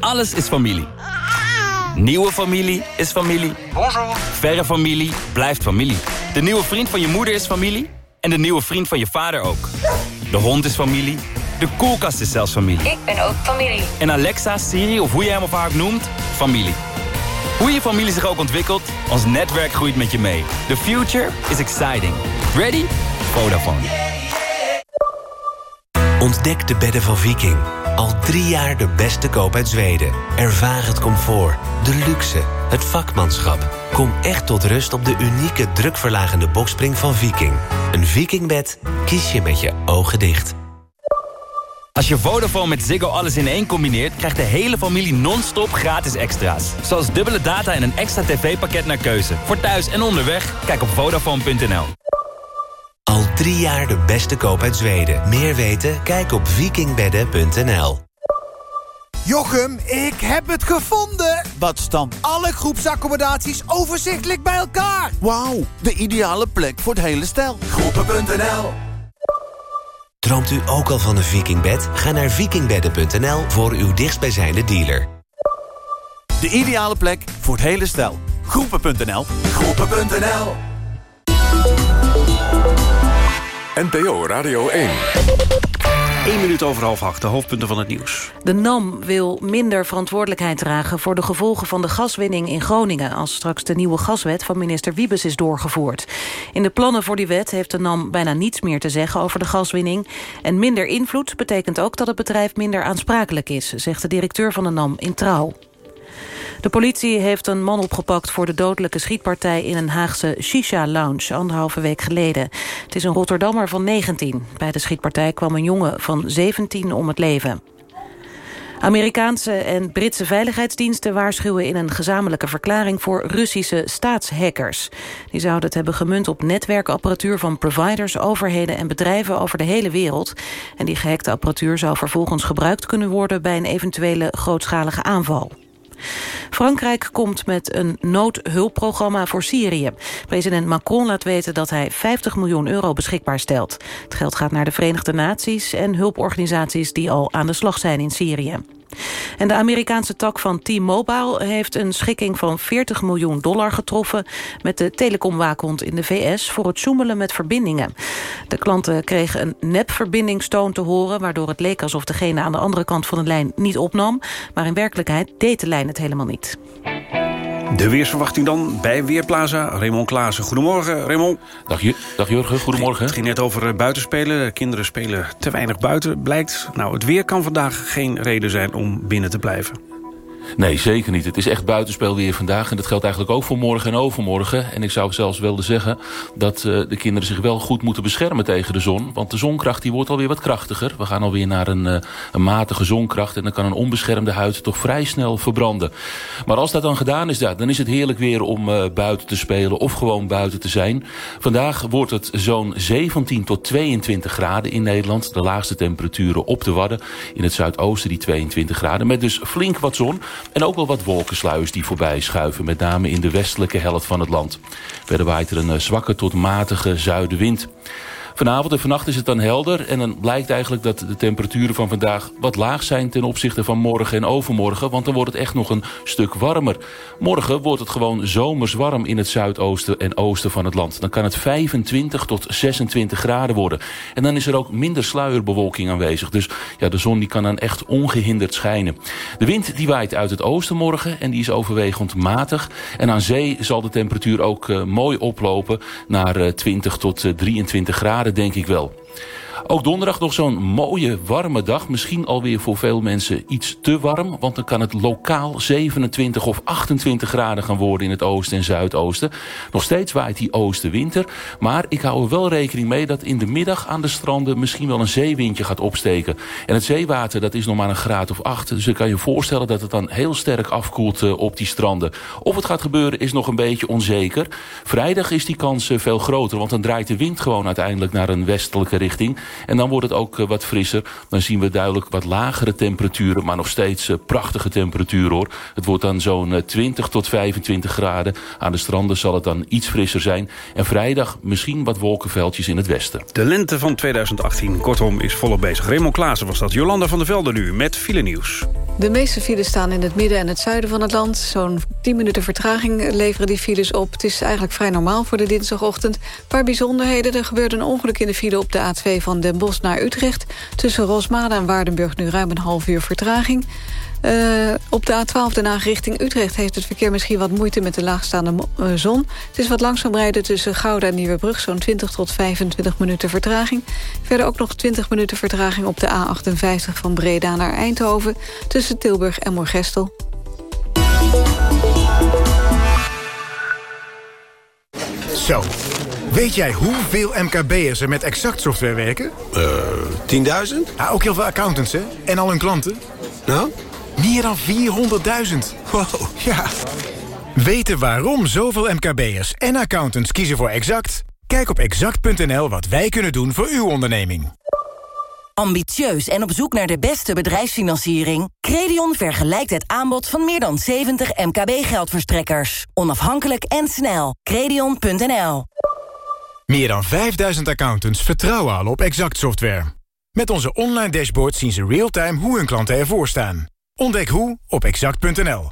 Alles is familie. Nieuwe familie is familie. Bonjour. Verre familie blijft familie. De nieuwe vriend van je moeder is familie. En de nieuwe vriend van je vader ook. De hond is familie. De koelkast is zelfs familie. Ik ben ook familie. En Alexa, Siri of hoe je hem of haar ook noemt, familie. Hoe je familie zich ook ontwikkelt, ons netwerk groeit met je mee. The future is exciting. Ready? Vodafone. Ontdek de bedden van Viking. Al drie jaar de beste koop uit Zweden. Ervaar het comfort, de luxe, het vakmanschap. Kom echt tot rust op de unieke drukverlagende bokspring van Viking. Een Vikingbed kies je met je ogen dicht. Als je Vodafone met Ziggo alles in één combineert... krijgt de hele familie non-stop gratis extra's. Zoals dubbele data en een extra tv-pakket naar keuze. Voor thuis en onderweg, kijk op Vodafone.nl. Al drie jaar de beste koop uit Zweden. Meer weten? Kijk op vikingbedden.nl. Jochem, ik heb het gevonden! Wat dan? Alle groepsaccommodaties overzichtelijk bij elkaar. Wauw, de ideale plek voor het hele stel. Groepen.nl Droomt u ook al van een vikingbed? Ga naar vikingbedden.nl voor uw dichtstbijzijnde dealer. De ideale plek voor het hele stel. Groepen.nl Groepen.nl NPO Radio 1. 1 minuut over half acht, de hoofdpunten van het nieuws. De NAM wil minder verantwoordelijkheid dragen... voor de gevolgen van de gaswinning in Groningen... als straks de nieuwe gaswet van minister Wiebes is doorgevoerd. In de plannen voor die wet heeft de NAM bijna niets meer te zeggen... over de gaswinning. En minder invloed betekent ook dat het bedrijf minder aansprakelijk is... zegt de directeur van de NAM in Trouw. De politie heeft een man opgepakt voor de dodelijke schietpartij... in een Haagse shisha-lounge anderhalve week geleden. Het is een Rotterdammer van 19. Bij de schietpartij kwam een jongen van 17 om het leven. Amerikaanse en Britse veiligheidsdiensten waarschuwen in een gezamenlijke verklaring voor Russische staatshackers. Die zouden het hebben gemunt op netwerkapparatuur van providers, overheden en bedrijven over de hele wereld. En die gehackte apparatuur zou vervolgens gebruikt kunnen worden bij een eventuele grootschalige aanval. Frankrijk komt met een noodhulpprogramma voor Syrië. President Macron laat weten dat hij 50 miljoen euro beschikbaar stelt. Het geld gaat naar de Verenigde Naties en hulporganisaties die al aan de slag zijn in Syrië. En de Amerikaanse tak van T-Mobile heeft een schikking van 40 miljoen dollar getroffen met de telecomwaakhond in de VS voor het zoemelen met verbindingen. De klanten kregen een nepverbindingstoon te horen, waardoor het leek alsof degene aan de andere kant van de lijn niet opnam, maar in werkelijkheid deed de lijn het helemaal niet. De weersverwachting dan bij Weerplaza. Raymond Klaassen. Goedemorgen, Raymond. Dag, dag Jurgen, goedemorgen. Het ging net over eh, buitenspelen. Kinderen spelen te weinig buiten, blijkt. Nou, het weer kan vandaag geen reden zijn om binnen te blijven. Nee, zeker niet. Het is echt buitenspelweer vandaag. En dat geldt eigenlijk ook voor morgen en overmorgen. En ik zou zelfs willen zeggen dat uh, de kinderen zich wel goed moeten beschermen tegen de zon. Want de zonkracht die wordt alweer wat krachtiger. We gaan alweer naar een, uh, een matige zonkracht. En dan kan een onbeschermde huid toch vrij snel verbranden. Maar als dat dan gedaan is, dan is het heerlijk weer om uh, buiten te spelen. Of gewoon buiten te zijn. Vandaag wordt het zo'n 17 tot 22 graden in Nederland. De laagste temperaturen op de Wadden. In het zuidoosten die 22 graden. Met dus flink wat zon. En ook wel wat wolkensluiers die voorbij schuiven. Met name in de westelijke helft van het land. Verder waait er een zwakke tot matige zuidenwind. Vanavond en vannacht is het dan helder. En dan blijkt eigenlijk dat de temperaturen van vandaag wat laag zijn... ten opzichte van morgen en overmorgen. Want dan wordt het echt nog een stuk warmer. Morgen wordt het gewoon zomers warm in het zuidoosten en oosten van het land. Dan kan het 25 tot 26 graden worden. En dan is er ook minder sluierbewolking aanwezig. Dus ja, de zon die kan dan echt ongehinderd schijnen. De wind die waait uit het oosten morgen en die is overwegend matig. En aan zee zal de temperatuur ook uh, mooi oplopen naar uh, 20 tot uh, 23 graden denk ik wel. Ook donderdag nog zo'n mooie warme dag. Misschien alweer voor veel mensen iets te warm. Want dan kan het lokaal 27 of 28 graden gaan worden in het oosten en zuidoosten. Nog steeds waait die oostenwinter. Maar ik hou er wel rekening mee dat in de middag aan de stranden misschien wel een zeewindje gaat opsteken. En het zeewater dat is nog maar een graad of 8. Dus ik kan je voorstellen dat het dan heel sterk afkoelt uh, op die stranden. Of het gaat gebeuren is nog een beetje onzeker. Vrijdag is die kans uh, veel groter. Want dan draait de wind gewoon uiteindelijk naar een westelijke richting. En dan wordt het ook uh, wat frisser. Dan zien we duidelijk wat lagere temperaturen. Maar nog steeds uh, prachtige temperaturen hoor. Het wordt dan zo'n uh, 20 tot 25 graden. Aan de stranden zal het dan iets frisser zijn. En vrijdag misschien wat wolkenveldjes in het westen. De lente van 2018, kortom, is volop bezig. Raymond Klaassen was dat. Jolanda van der Velde nu met file nieuws. De meeste files staan in het midden en het zuiden van het land. Zo'n 10 minuten vertraging leveren die files op. Het is eigenlijk vrij normaal voor de dinsdagochtend. Een paar bijzonderheden. Er gebeurde een ongeluk in de file op de A2 van Den Bosch naar Utrecht. Tussen Rosmade en Waardenburg nu ruim een half uur vertraging. Uh, op de A12 Den Haag richting Utrecht heeft het verkeer misschien wat moeite met de laagstaande uh, zon. Het is wat langzaam rijden tussen Gouda en Nieuwebrug, zo'n 20 tot 25 minuten vertraging. Verder ook nog 20 minuten vertraging op de A58 van Breda naar Eindhoven, tussen Tilburg en Moorgestel. Zo, weet jij hoeveel MKB'ers er met Exact software werken? Uh, 10.000? Ja, ook heel veel accountants, hè? En al hun klanten. Nou? Meer dan 400.000. Wow. Ja. Weten waarom zoveel MKB'ers en accountants kiezen voor Exact? Kijk op exact.nl wat wij kunnen doen voor uw onderneming. Ambitieus en op zoek naar de beste bedrijfsfinanciering? Credion vergelijkt het aanbod van meer dan 70 MKB-geldverstrekkers. Onafhankelijk en snel. Credion.nl Meer dan 5000 accountants vertrouwen al op Exact software. Met onze online dashboard zien ze real-time hoe hun klanten ervoor staan. Ontdek hoe op exact.nl.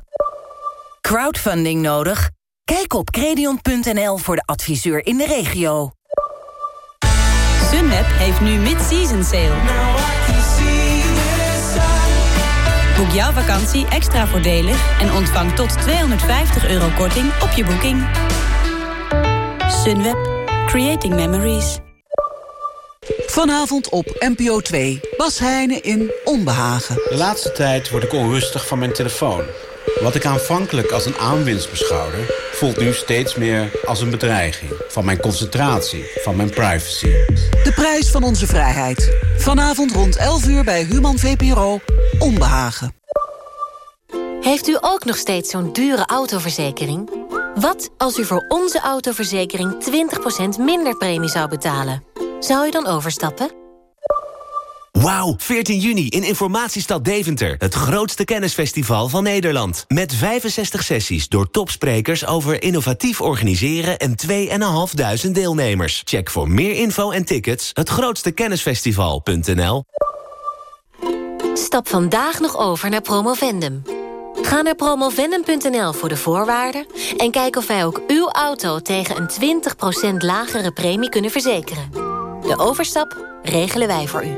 Crowdfunding nodig? Kijk op credion.nl voor de adviseur in de regio. Sunweb heeft nu mid-season sale. Boek jouw vakantie extra voordelig en ontvang tot 250 euro korting op je boeking. Sunweb. Creating Memories. Vanavond op NPO 2. Bas Heijnen in Onbehagen. De laatste tijd word ik onrustig van mijn telefoon. Wat ik aanvankelijk als een aanwinst beschouwde... voelt nu steeds meer als een bedreiging. Van mijn concentratie, van mijn privacy. De prijs van onze vrijheid. Vanavond rond 11 uur bij Human VPRO. Onbehagen. Heeft u ook nog steeds zo'n dure autoverzekering? Wat als u voor onze autoverzekering 20% minder premie zou betalen? Zou u dan overstappen? Wauw, 14 juni in Informatiestad Deventer. Het grootste kennisfestival van Nederland. Met 65 sessies door topsprekers over innovatief organiseren... en 2.500 deelnemers. Check voor meer info en tickets hetgrootstekennisfestival.nl Stap vandaag nog over naar Promovendum. Ga naar promovendum.nl voor de voorwaarden... en kijk of wij ook uw auto tegen een 20% lagere premie kunnen verzekeren. De overstap regelen wij voor u.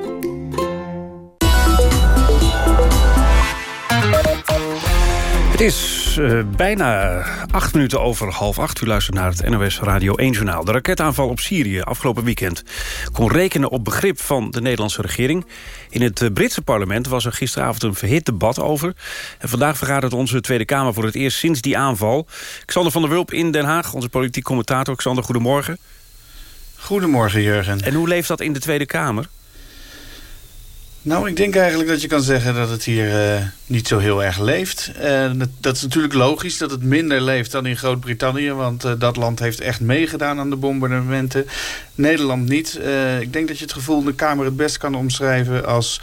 Het is uh, bijna acht minuten over half acht. U luistert naar het NOS Radio 1-journaal. De raketaanval op Syrië afgelopen weekend kon rekenen op begrip van de Nederlandse regering. In het uh, Britse parlement was er gisteravond een verhit debat over. En vandaag vergadert onze Tweede Kamer voor het eerst sinds die aanval. Xander van der Wulp in Den Haag, onze politiek commentator. Xander, goedemorgen. Goedemorgen, Jurgen. En hoe leeft dat in de Tweede Kamer? Nou, ik denk eigenlijk dat je kan zeggen dat het hier uh, niet zo heel erg leeft. Uh, dat, is natuurlijk logisch dat het minder leeft dan in Groot-Brittannië... want uh, dat land heeft echt meegedaan aan de bombardementen. Nederland niet. ik denk dat je het gevoel in de Kamer het best kan omschrijven als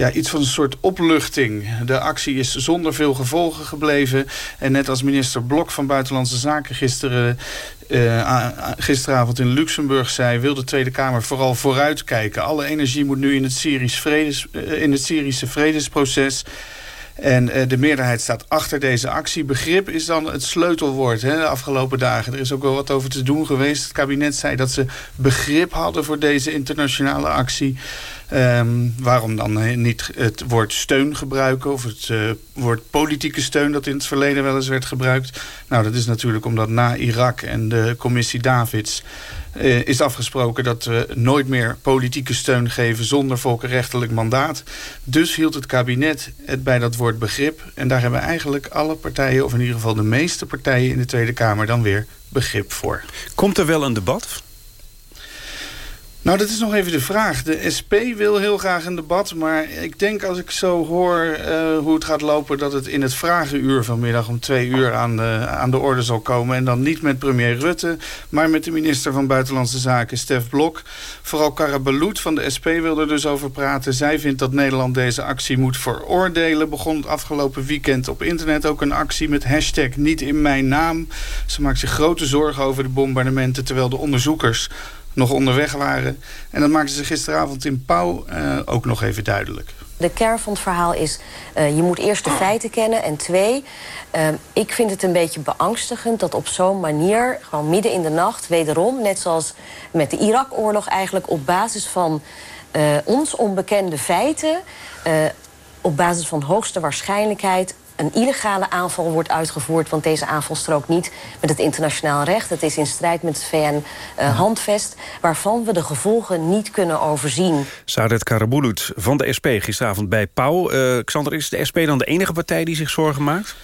ja, iets van een soort opluchting. De actie is zonder veel gevolgen gebleven. En net als minister Blok van Buitenlandse Zaken gisteren... Uh, gisteravond in Luxemburg zei... wil de Tweede Kamer vooral vooruitkijken. Alle energie moet nu in het, Syrisch vredes, uh, in het Syrische vredesproces... En uh, de meerderheid staat achter deze actie. Begrip is dan het sleutelwoord hè, de afgelopen dagen. Er is ook wel wat over te doen geweest. Het kabinet zei dat ze begrip hadden voor deze internationale actie. Um, waarom dan uh, niet het woord steun gebruiken... of het uh, woord politieke steun dat in het verleden wel eens werd gebruikt? Nou, dat is natuurlijk omdat na Irak en de commissie Davids... Uh, is afgesproken dat we nooit meer politieke steun geven... zonder volkenrechtelijk mandaat. Dus hield het kabinet het bij dat woord begrip. En daar hebben eigenlijk alle partijen... of in ieder geval de meeste partijen in de Tweede Kamer... dan weer begrip voor. Komt er wel een debat? Nou, dat is nog even de vraag. De SP wil heel graag een debat, maar ik denk als ik zo hoor uh, hoe het gaat lopen... dat het in het vragenuur vanmiddag om twee uur aan de, aan de orde zal komen. En dan niet met premier Rutte, maar met de minister van Buitenlandse Zaken, Stef Blok. Vooral Karabeloet van de SP wil er dus over praten. Zij vindt dat Nederland deze actie moet veroordelen. Begon afgelopen weekend op internet ook een actie met hashtag niet in mijn naam. Ze maakt zich grote zorgen over de bombardementen, terwijl de onderzoekers nog onderweg waren. En dat maakten ze gisteravond in Pauw uh, ook nog even duidelijk. De kern van het verhaal is, uh, je moet eerst de feiten kennen. En twee, uh, ik vind het een beetje beangstigend dat op zo'n manier... gewoon midden in de nacht, wederom, net zoals met de Irak-oorlog... eigenlijk op basis van ons onbekende feiten... op basis van hoogste waarschijnlijkheid een illegale aanval wordt uitgevoerd... want deze aanval strookt niet met het internationaal recht. Het is in strijd met het VN-handvest... Uh, waarvan we de gevolgen niet kunnen overzien. Saadet Karabulut van de SP gisteravond bij Pauw. Uh, Xander, is de SP dan de enige partij die zich zorgen maakt?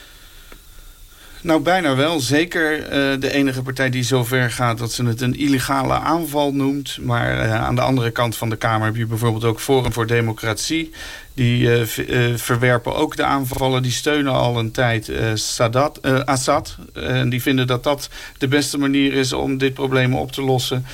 Nou, bijna wel. Zeker uh, de enige partij die zover gaat dat ze het een illegale aanval noemt. Maar uh, aan de andere kant van de Kamer heb je bijvoorbeeld ook Forum voor Democratie. Die uh, verwerpen ook de aanvallen. Die steunen al een tijd Sadat, Assad. En die vinden dat dat de beste manier is om dit probleem op te lossen.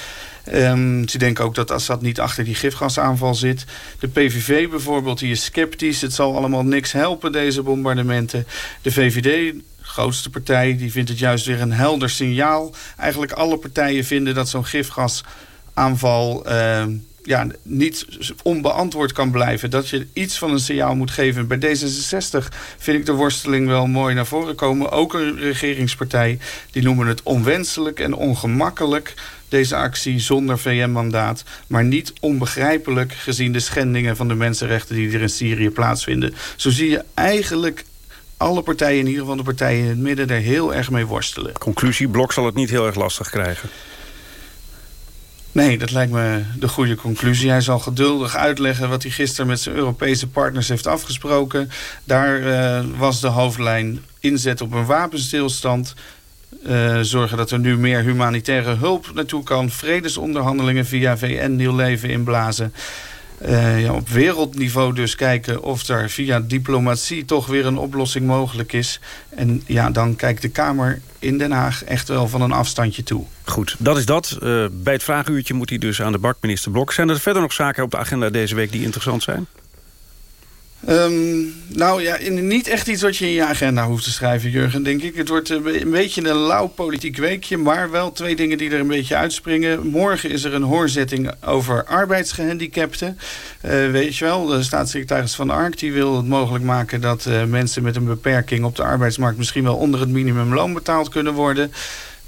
Um, ze denken ook dat Assad niet achter die gifgasaanval zit. De PVV bijvoorbeeld, die is sceptisch. Het zal allemaal niks helpen, deze bombardementen. De VVD grootste partij die vindt het juist weer een helder signaal. Eigenlijk alle partijen vinden dat zo'n gifgasaanval... Uh, ja, niet onbeantwoord kan blijven. Dat je iets van een signaal moet geven. Bij D66 vind ik de worsteling wel mooi naar voren komen. Ook een regeringspartij. Die noemen het onwenselijk en ongemakkelijk deze actie zonder VN-mandaat... maar niet onbegrijpelijk gezien de schendingen van de mensenrechten... die er in Syrië plaatsvinden. Zo zie je eigenlijk alle partijen, in ieder geval de partijen in het midden... er heel erg mee worstelen. Conclusie, Blok zal het niet heel erg lastig krijgen. Nee, dat lijkt me de goede conclusie. Hij zal geduldig uitleggen wat hij gisteren met zijn Europese partners heeft afgesproken. Daar uh, was de hoofdlijn inzet op een wapenstilstand. Uh, zorgen dat er nu meer humanitaire hulp naartoe kan. Vredesonderhandelingen via VN nieuw leven inblazen. Uh, ja, op wereldniveau dus kijken of er via diplomatie toch weer een oplossing mogelijk is. En ja, dan kijkt de Kamer in Den Haag echt wel van een afstandje toe. Goed, dat is dat. Uh, bij het vragenuurtje moet hij dus aan de bak, minister Blok. Zijn er verder nog zaken op de agenda deze week die interessant zijn? Um, nou ja, niet echt iets wat je in je agenda hoeft te schrijven, Jurgen, denk ik. Het wordt een beetje een lauw politiek weekje, maar wel twee dingen die er een beetje uitspringen. Morgen is er een hoorzitting over arbeidsgehandicapten. Uh, weet je wel, de staatssecretaris van Ark die wil het mogelijk maken dat uh, mensen met een beperking op de arbeidsmarkt misschien wel onder het minimumloon betaald kunnen worden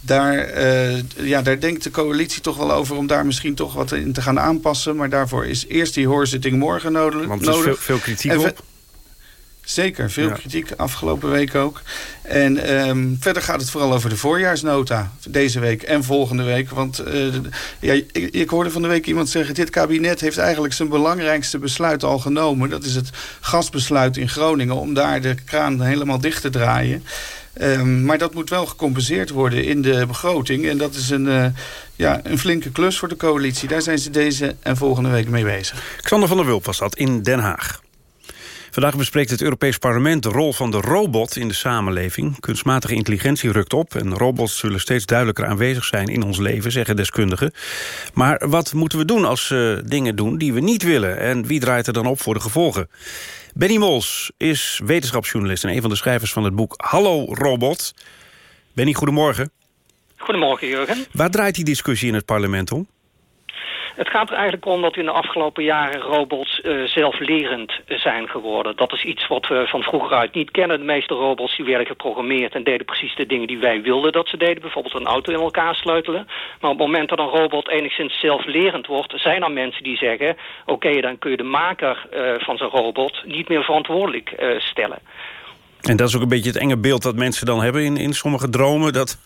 daar, uh, ja, daar denkt de coalitie toch wel over om daar misschien toch wat in te gaan aanpassen. Maar daarvoor is eerst die hoorzitting morgen nodig. Want er is veel, veel kritiek op. Zeker, veel ja. kritiek afgelopen week ook. En um, verder gaat het vooral over de voorjaarsnota deze week en volgende week. Want uh, ja, ik, ik, hoorde van de week iemand zeggen... dit kabinet heeft eigenlijk zijn belangrijkste besluit al genomen. Dat is het gasbesluit in Groningen... om daar de kraan helemaal dicht te draaien. Um, maar dat moet wel gecompenseerd worden in de begroting. En dat is een, uh, ja, een flinke klus voor de coalitie. Daar zijn ze deze en volgende week mee bezig. Xander van der Wulp was dat in Den Haag. Vandaag bespreekt het Europees Parlement de rol van de robot in de samenleving. Kunstmatige intelligentie rukt op en robots zullen steeds duidelijker aanwezig zijn in ons leven, zeggen deskundigen. Maar wat moeten we doen als ze dingen doen die we niet willen? En wie draait er dan op voor de gevolgen? Benny Mols is wetenschapsjournalist en een van de schrijvers van het boek Hallo Robot. Benny, goedemorgen. Goedemorgen, Jurgen. Waar draait die discussie in het parlement om? Het gaat er eigenlijk om dat in de afgelopen jaren robots uh, zelflerend zijn geworden. Dat is iets wat we van vroeger uit niet kennen. De meeste robots die werden geprogrammeerd en deden precies de dingen die wij wilden dat ze deden. Bijvoorbeeld een auto in elkaar sleutelen. Maar op het moment dat een robot enigszins zelflerend wordt... zijn er mensen die zeggen... oké, dan kun je de maker uh, van zo'n robot niet meer verantwoordelijk uh, stellen. En dat is ook een beetje het enge beeld dat mensen dan hebben in, in sommige dromen... dat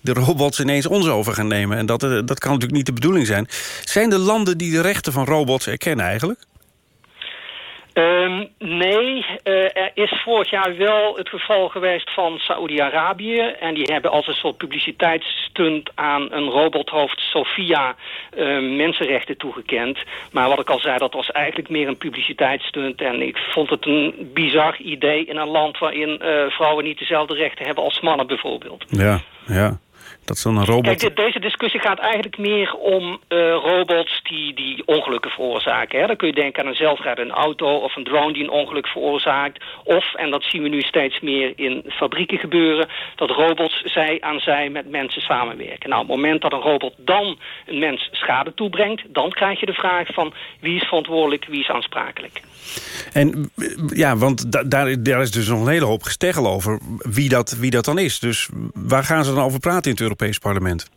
de robots ineens ons over gaan nemen. En dat, dat kan natuurlijk niet de bedoeling zijn. Zijn er landen die de rechten van robots erkennen eigenlijk? Um, nee, uh, er is vorig jaar wel het geval geweest van Saoedi-Arabië. En die hebben als een soort publiciteitsstunt aan een robothoofd Sofia uh, mensenrechten toegekend. Maar wat ik al zei, dat was eigenlijk meer een publiciteitsstunt. En ik vond het een bizar idee in een land waarin uh, vrouwen niet dezelfde rechten hebben als mannen bijvoorbeeld. Ja, ja. Kijk, deze discussie gaat eigenlijk meer om uh, robots die, die ongelukken veroorzaken. Hè. Dan kun je denken aan een zelfrijdende auto of een drone die een ongeluk veroorzaakt. Of, en dat zien we nu steeds meer in fabrieken gebeuren... dat robots zij aan zij met mensen samenwerken. Nou, op het moment dat een robot dan een mens schade toebrengt... dan krijg je de vraag van wie is verantwoordelijk, wie is aansprakelijk. En ja, want daar, daar is dus nog een hele hoop gesteggel over wie dat, wie dat dan is. Dus waar gaan ze dan over praten in het Europees Parlement?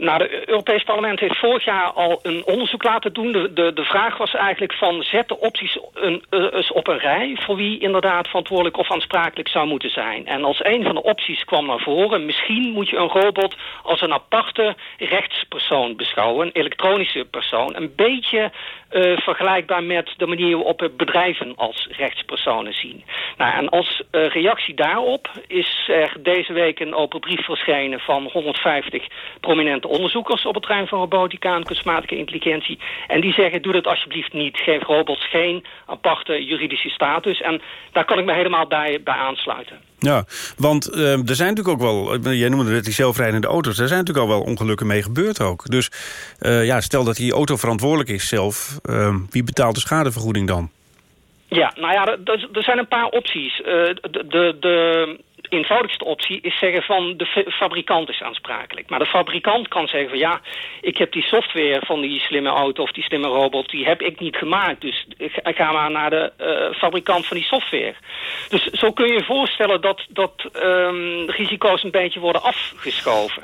Nou, het Europees Parlement heeft vorig jaar al een onderzoek laten doen. De, de, vraag was eigenlijk van zet de opties een, uh, eens op een rij... voor wie inderdaad verantwoordelijk of aansprakelijk zou moeten zijn. En als een van de opties kwam naar voren... misschien moet je een robot als een aparte rechtspersoon beschouwen. Een elektronische persoon. Een beetje uh, vergelijkbaar met de manier waarop bedrijven als rechtspersonen zien. Nou, en als uh, reactie daarop is er deze week een open brief verschenen van 150 prominente onderzoekers op het terrein van robotica en kunstmatige intelligentie. En die zeggen, doe dat alsjeblieft niet. Geef robots geen aparte juridische status. En daar kan ik me helemaal bij, bij aansluiten. Ja, want uh, er zijn natuurlijk ook wel... Jij noemde het die zelfrijdende auto's. Er zijn natuurlijk al wel ongelukken mee gebeurd ook. Dus uh, ja, stel dat die auto verantwoordelijk is zelf. Uh, wie betaalt de schadevergoeding dan? Ja, nou ja, er, zijn een paar opties. De, de, de eenvoudigste optie is zeggen van de fabrikant is aansprakelijk. Maar de fabrikant kan zeggen van ja, ik heb die software van die slimme auto of die slimme robot, die heb ik niet gemaakt. Dus ik ga maar naar de uh, fabrikant van die software. Dus zo kun je voorstellen dat, dat de risico's een beetje worden afgeschoven.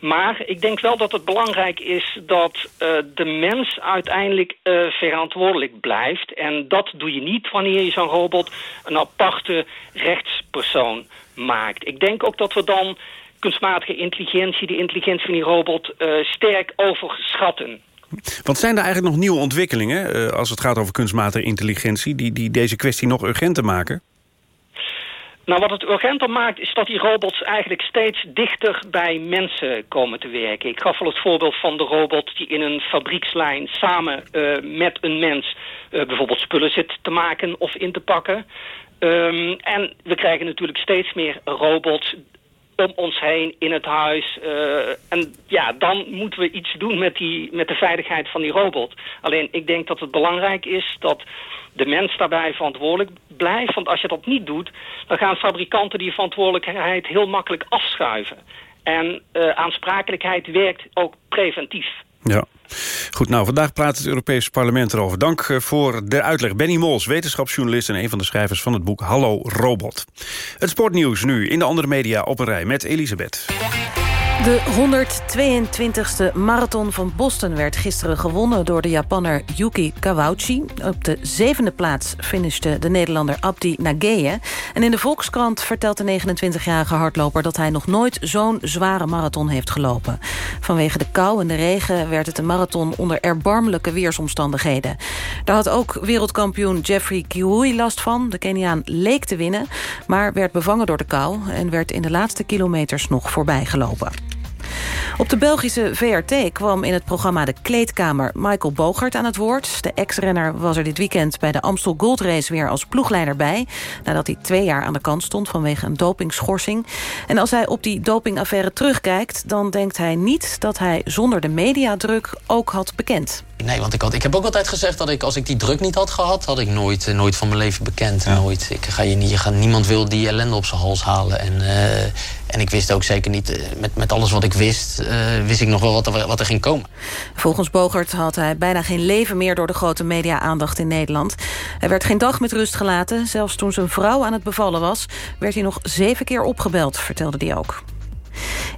Maar ik denk wel dat het belangrijk is dat uh, de mens uiteindelijk uh, verantwoordelijk blijft. En dat doe je niet wanneer je zo'n robot een aparte rechtspersoon maakt. Ik denk ook dat we dan kunstmatige intelligentie, de intelligentie van die robot, uh, sterk overschatten. Want zijn er eigenlijk nog nieuwe ontwikkelingen... Uh, als het gaat over kunstmatige intelligentie... die, die deze kwestie nog urgenter maken? Nou, wat het urgenter maakt is dat die robots eigenlijk steeds dichter bij mensen komen te werken. Ik gaf al het voorbeeld van de robot die in een fabriekslijn samen uh, met een mens uh, bijvoorbeeld spullen zit te maken of in te pakken. Um, en we krijgen natuurlijk steeds meer robots om ons heen in het huis. Uh, en ja, dan moeten we iets doen met, die, met de veiligheid van die robot. Alleen ik denk dat het belangrijk is dat de mens daarbij verantwoordelijk blijft. Want als je dat niet doet, dan gaan fabrikanten die verantwoordelijkheid heel makkelijk afschuiven. En uh, aansprakelijkheid werkt ook preventief. Ja. Goed, nou, vandaag praat het Europese parlement erover. Dank eh, voor de uitleg. Benny Mols, wetenschapsjournalist... en een van de schrijvers van het boek Hallo Robot. Het sportnieuws nu in de andere media op een rij met Elisabeth. De 122e marathon van Boston werd gisteren gewonnen... door de Japanner Yuki Kawauchi. Op de zevende plaats finishte de Nederlander Abdi Nageye. En in de Volkskrant vertelt de 29-jarige hardloper... dat hij nog nooit zo'n zware marathon heeft gelopen. Vanwege de kou en de regen werd het een marathon... onder erbarmelijke weersomstandigheden. Daar had ook wereldkampioen Jeffrey Kiwui last van. De Keniaan leek te winnen, maar werd bevangen door de kou... en werd in de laatste kilometers nog voorbij gelopen. Op de Belgische VRT kwam in het programma De Kleedkamer Michael Bogert aan het woord. De ex-renner was er dit weekend bij de Amstel Gold Race weer als ploegleider bij. Nadat hij twee jaar aan de kant stond vanwege een dopingschorsing. En als hij op die dopingaffaire terugkijkt... dan denkt hij niet dat hij zonder de mediadruk ook had bekend. Nee, want ik, had, ik heb ook altijd gezegd dat ik, als ik die druk niet had gehad... had ik nooit, eh, nooit van mijn leven bekend. Nooit. Ik ga je, niet, je gaat, niemand wil die ellende op zijn hals halen. En, uh, en ik wist ook zeker niet, uh, met, met alles wat ik wist... wist ik nog wel wat er, wat er ging komen. Volgens Bogert had hij bijna geen leven meer... door de grote media-aandacht in Nederland. Hij werd geen dag met rust gelaten. Zelfs toen zijn vrouw aan het bevallen was... werd hij nog zeven keer opgebeld, vertelde hij ook.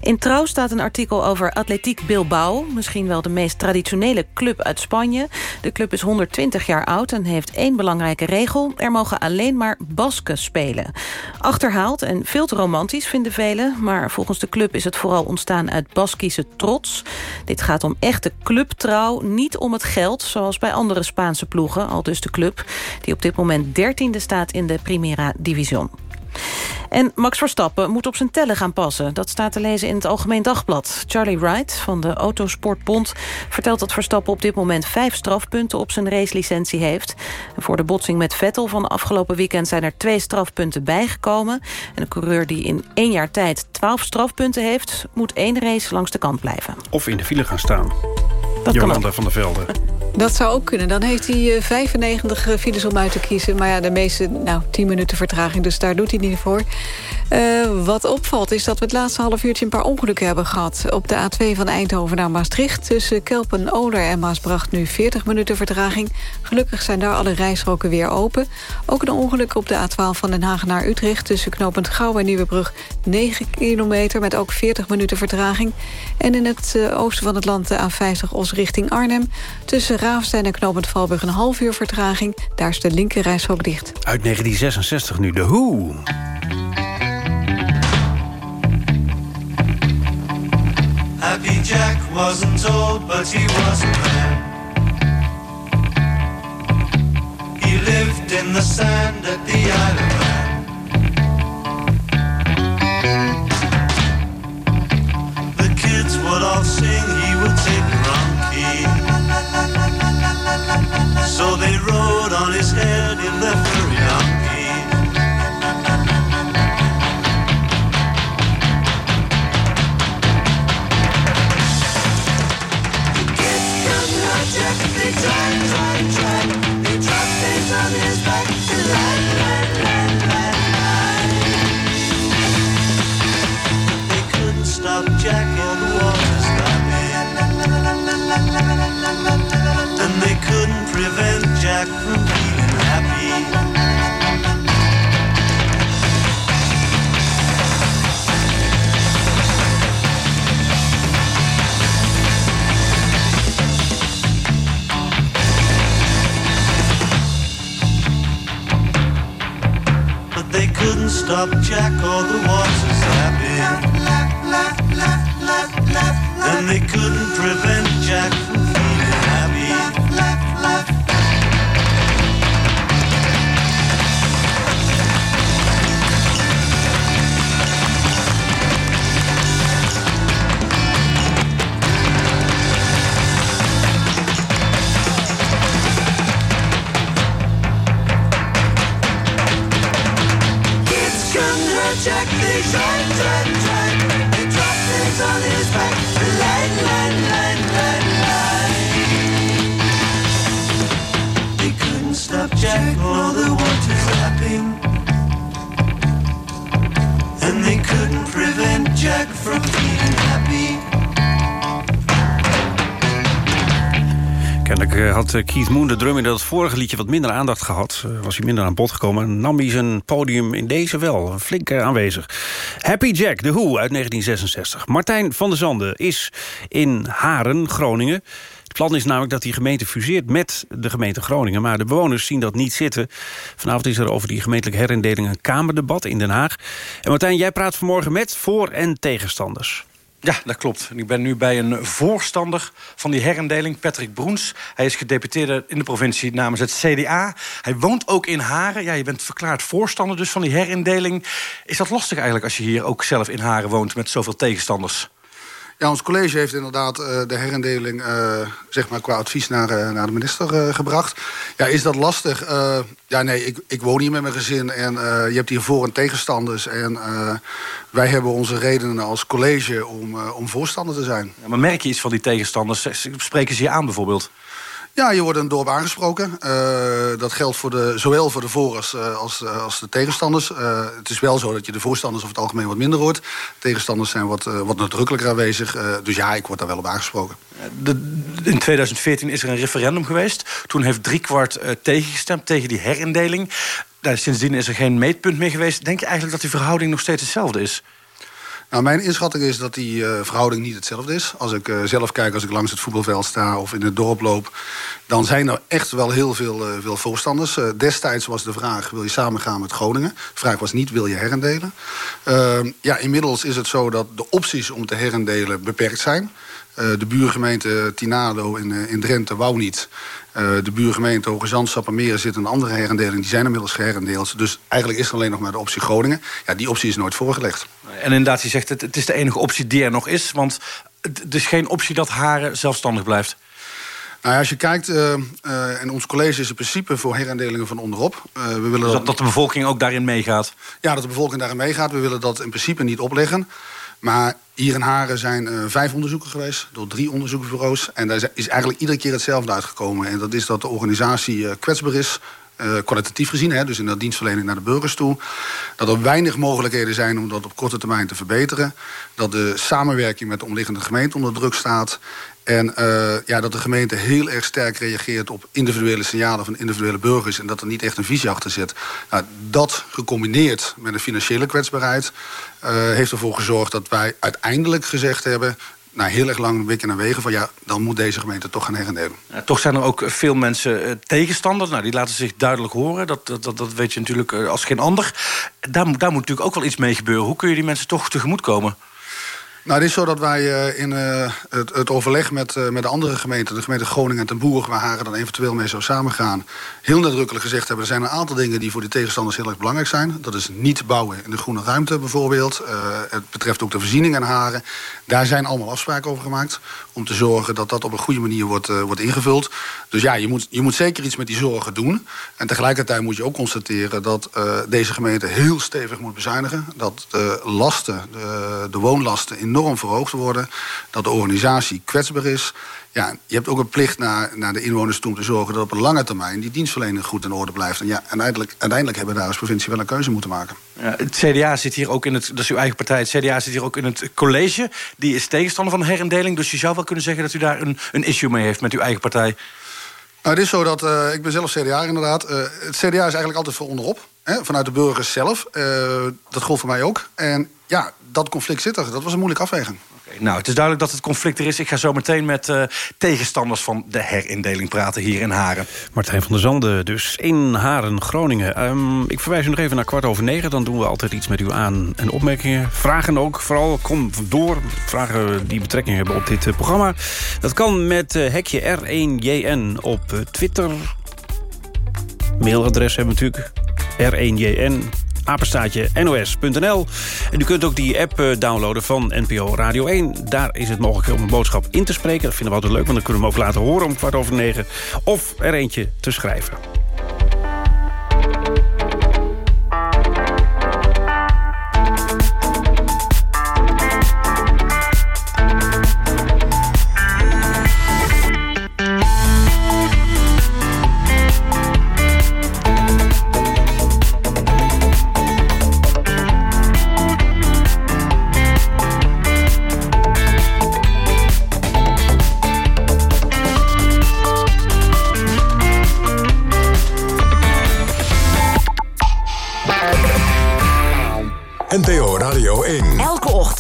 In Trouw staat een artikel over Atletiek Bilbao. Misschien wel de meest traditionele club uit Spanje. De club is 120 jaar oud en heeft één belangrijke regel. Er mogen alleen maar Basken spelen. Achterhaald en veel te romantisch vinden velen. Maar volgens de club is het vooral ontstaan uit Baskische trots. Dit gaat om echte clubtrouw, niet om het geld... zoals bij andere Spaanse ploegen, al dus de club... die op dit moment dertiende staat in de Primera Division. En Max Verstappen moet op zijn tellen gaan passen. Dat staat te lezen in het Algemeen Dagblad. Charlie Wright van de Autosportbond vertelt dat Verstappen op dit moment vijf strafpunten op zijn racelicentie heeft. En voor de botsing met Vettel van afgelopen weekend zijn er twee strafpunten bijgekomen. En een coureur die in één jaar tijd twaalf strafpunten heeft, moet één race langs de kant blijven. Of in de file gaan staan. Dat kan Jolanda van der Velde. [laughs] Dat zou ook kunnen. Dan heeft hij eh, 95 eh, files om uit te kiezen. Maar ja, de meeste, nou, 10 minuten vertraging. Dus daar doet hij niet voor. Eh, wat opvalt is dat we het laatste half uurtje een paar ongelukken hebben gehad. Op de A2 van Eindhoven naar Maastricht. Tussen Kelpen, Oler en Maasbracht nu 40 minuten vertraging. Gelukkig zijn daar alle rijstroken weer open. Ook een ongeluk op de A12 van Den Haag naar Utrecht. Tussen knooppunt Gouw en Nieuwebrug 9 kilometer met ook 40 minuten vertraging. En in het eh, oosten van het land de A50 Os richting Arnhem. Tussen Raafstein en knooppunt Valburg een half uur vertraging. Daar is de linker rijstrook dicht. Uit 1966 nu de Who. Happy Jack wasn't old, but he wasn't there. He lived in the sand at the Isle of Man. The kids would all sing, he would take So they rode on his head in their furry donkey. Jack, they up Jack or the Wall. Eh, Keith Moon, de drummer, dat het vorige liedje wat minder aandacht gehad. Eh, Was hij minder aan bod gekomen. En nam hij zijn podium in deze wel flink eh, aanwezig. Happy Jack, The Who uit 1966. Martijn van der Zanden is in Haren, Groningen. Het plan is namelijk dat die gemeente fuseert met de gemeente Groningen. Maar de bewoners zien dat niet zitten. Vanavond is er over die gemeentelijke herindeling een kamerdebat in Den Haag. En Martijn, jij praat vanmorgen met voor- en tegenstanders. Ja, dat klopt. Ik ben nu bij een voorstander van die herindeling, Patrick Broens. Hij is gedeputeerde in de provincie namens het CDA. Hij woont ook in Haren. Ja, je bent verklaard voorstander dus van die herindeling. Is dat lastig eigenlijk als je hier ook zelf in Haren woont met zoveel tegenstanders? Ja, ons college heeft inderdaad eh, de herindeling eh, zeg maar qua advies naar, eh, naar de minister gebracht. Ja, is dat lastig? Ja, nee, ik, ik woon hier met mijn gezin en je hebt hier voor- en tegenstanders. En wij hebben onze redenen als college om, om voorstander te zijn. Ja, maar merk je iets van die tegenstanders? Spreken ze je aan bijvoorbeeld? Ja, je wordt het dorp aangesproken. Eh, dat geldt voor de, zowel voor de voor- als, eh, als, eh, als de tegenstanders. Het is wel zo dat je de voorstanders over het algemeen wat minder hoort. Tegenstanders zijn wat, wat nadrukkelijker aanwezig. Dus ja, ik word daar wel op aangesproken. In 2014 is er een referendum geweest. Toen heeft driekwart tegengestemd tegen die herindeling. Sindsdien is er geen meetpunt meer geweest. Denk je eigenlijk dat die verhouding nog steeds hetzelfde is? Nou, mijn inschatting is dat die eh, verhouding niet hetzelfde is. Als ik eh, zelf kijk, als ik langs het voetbalveld sta of in het dorp loop... dan zijn er echt wel heel veel, eh, veel voorstanders. Destijds was de vraag, wil je samengaan met Groningen? De vraag was niet, wil je herendelen? Ehm, ja, inmiddels is het zo dat de opties om te herendelen beperkt zijn. Eh, de buurgemeente Tinado in, eh, in Drenthe wou niet. Eh, de buurgemeente Hoge Sappermeren zit een andere herindeling. Die zijn inmiddels geherendeeld. Dus eigenlijk is er alleen nog maar de optie Groningen. Ja, die optie is nooit voorgelegd. En inderdaad, je zegt het, het is de enige optie die er nog is. Want het is geen optie dat Haren zelfstandig blijft. Nou ja, als je kijkt, uh, uh, in ons college is het principe voor herindelingen van onderop. Uh, we willen dus dat, dat de bevolking ook daarin meegaat? Ja, dat de bevolking daarin meegaat. We willen dat in principe niet opleggen. Maar hier in Haren zijn uh, vijf onderzoeken geweest door drie onderzoeksbureaus. En daar is eigenlijk iedere keer hetzelfde uitgekomen. En dat is dat de organisatie uh, kwetsbaar is. Uh, kwalitatief gezien, hè, dus in de dienstverlening naar de burgers toe. Dat er weinig mogelijkheden zijn om dat op korte termijn te verbeteren. Dat de samenwerking met de omliggende gemeente onder druk staat. En uh, ja, dat de gemeente heel erg sterk reageert op individuele signalen van individuele burgers. En dat er niet echt een visie achter zit. Nou, dat gecombineerd met een financiële kwetsbaarheid uh, heeft ervoor gezorgd dat wij uiteindelijk gezegd hebben. Na heel erg lang wikken en wegen van ja, dan moet deze gemeente toch gaan herendelen. Ja, toch zijn er ook veel mensen uh, tegenstanders. Nou, die laten zich duidelijk horen. Dat, dat, dat weet je natuurlijk uh, als geen ander. Daar, daar moet natuurlijk ook wel iets mee gebeuren. Hoe kun je die mensen toch tegemoetkomen? Nou, het is zo dat wij uh, in uh, het, het, overleg met, uh, met de andere gemeenten... de gemeente Groningen en Ten Boer, waar Haren dan eventueel mee zou samengaan... heel nadrukkelijk gezegd hebben... er zijn een aantal dingen die voor de tegenstanders heel erg belangrijk zijn. Dat is niet bouwen in de groene ruimte bijvoorbeeld. het betreft ook de voorziening aan Haren. Daar zijn allemaal afspraken over gemaakt... om te zorgen dat dat op een goede manier wordt, wordt ingevuld. Dus ja, je moet, je moet zeker iets met die zorgen doen. En tegelijkertijd moet je ook constateren... dat deze gemeente heel stevig moet bezuinigen. Dat de lasten, de, de woonlasten... in enorm verhoogd worden. Dat de organisatie kwetsbaar is. Ja, je hebt ook een plicht naar, naar de inwoners toe om te zorgen... dat op een lange termijn die dienstverlening goed in orde blijft. En ja, uiteindelijk, uiteindelijk hebben we daar als provincie wel een keuze moeten maken. Ja, het CDA zit hier ook in het... Dat is uw eigen partij. Het CDA zit hier ook in het college. Die is tegenstander van herindeling. Dus je zou wel kunnen zeggen dat u daar een, een issue mee heeft met uw eigen partij. Nou, het is zo dat... Uh, ik ben zelf CDA inderdaad. Uh, het CDA is eigenlijk altijd voor onderop. Hè, vanuit de burgers zelf. Uh, dat gold voor mij ook. En ja, dat conflict zit er. Dat was een moeilijke afweging. Okay, nou, het is duidelijk dat het conflict er is. Ik ga zo meteen met uh, tegenstanders van de herindeling praten hier in Haren. Martijn van der Zanden dus in Haren, Groningen. Um, ik verwijs u nog even naar kwart over negen. Dan doen we altijd iets met uw aan- en opmerkingen. Vragen ook, vooral kom door. Vragen die betrekking hebben op dit uh, programma. Dat kan met uh, hekje R1JN op Twitter. Mailadres hebben we natuurlijk. R1JN apenstaatje nos.nl. En u kunt ook die app uh, downloaden van NPO Radio 1. Daar is het mogelijk om een boodschap in te spreken. Dat vinden we altijd leuk, want dan kunnen we hem ook laten horen om kwart over negen. Of er eentje te schrijven.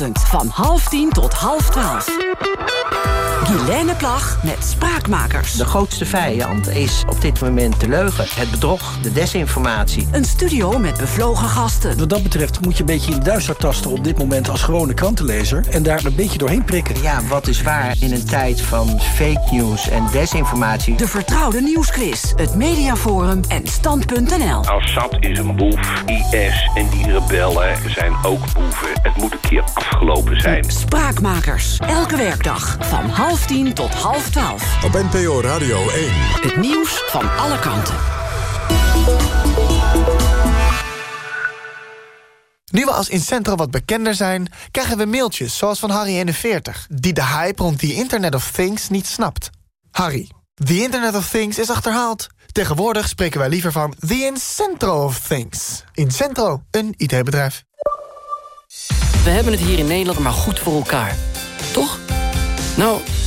Van half tien tot half twaalf. Guilaine Plag met Spraakmakers. De grootste vijand is op dit moment de leugen, het bedrog, de desinformatie. Een studio met bevlogen gasten. Wat dat betreft moet je een beetje in de duister tasten op dit moment als gewone krantenlezer en daar een beetje doorheen prikken. Ja, wat is waar in een tijd van fake news en desinformatie? De vertrouwde nieuwsquiz, het mediaforum en stand.nl. Assad is een boef, IS en die rebellen zijn ook boeven. Het moet een keer afgelopen zijn. Spraakmakers, elke werkdag van half tien tot half twaalf. Op NPO Radio 1. Het nieuws van alle kanten. Nu we als Incentro wat bekender zijn... krijgen we mailtjes zoals van Harry41... die de hype rond The Internet of Things niet snapt. Harry, The Internet of Things is achterhaald. Tegenwoordig spreken wij liever van The Incentro of Things. Incentro, een IT-bedrijf. We hebben het hier in Nederland maar goed voor elkaar. Toch? Nou,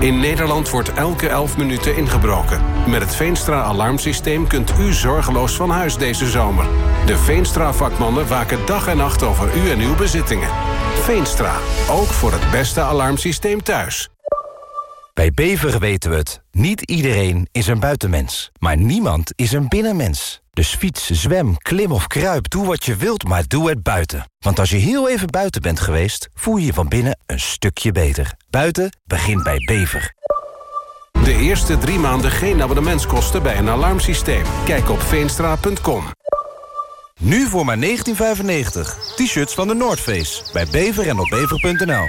In Nederland wordt elke 11 minuten ingebroken. Met het Veenstra-alarmsysteem kunt u zorgeloos van huis deze zomer. De Veenstra-vakmannen waken dag en nacht over u en uw bezittingen. Veenstra, ook voor het beste alarmsysteem thuis. Bij Bever weten we het. Niet iedereen is een buitenmens. Maar niemand is een binnenmens. Dus fiets, zwem, klim of kruip, doe wat je wilt, maar doe het buiten. Want als je heel even buiten bent geweest... voel je je van binnen een stukje beter. Buiten begint bij Bever. De eerste drie maanden geen abonnementskosten bij een alarmsysteem. Kijk op veenstra.com. Nu voor maar 19,95. T-shirts van de Noordface. Bij Bever en op bever.nl.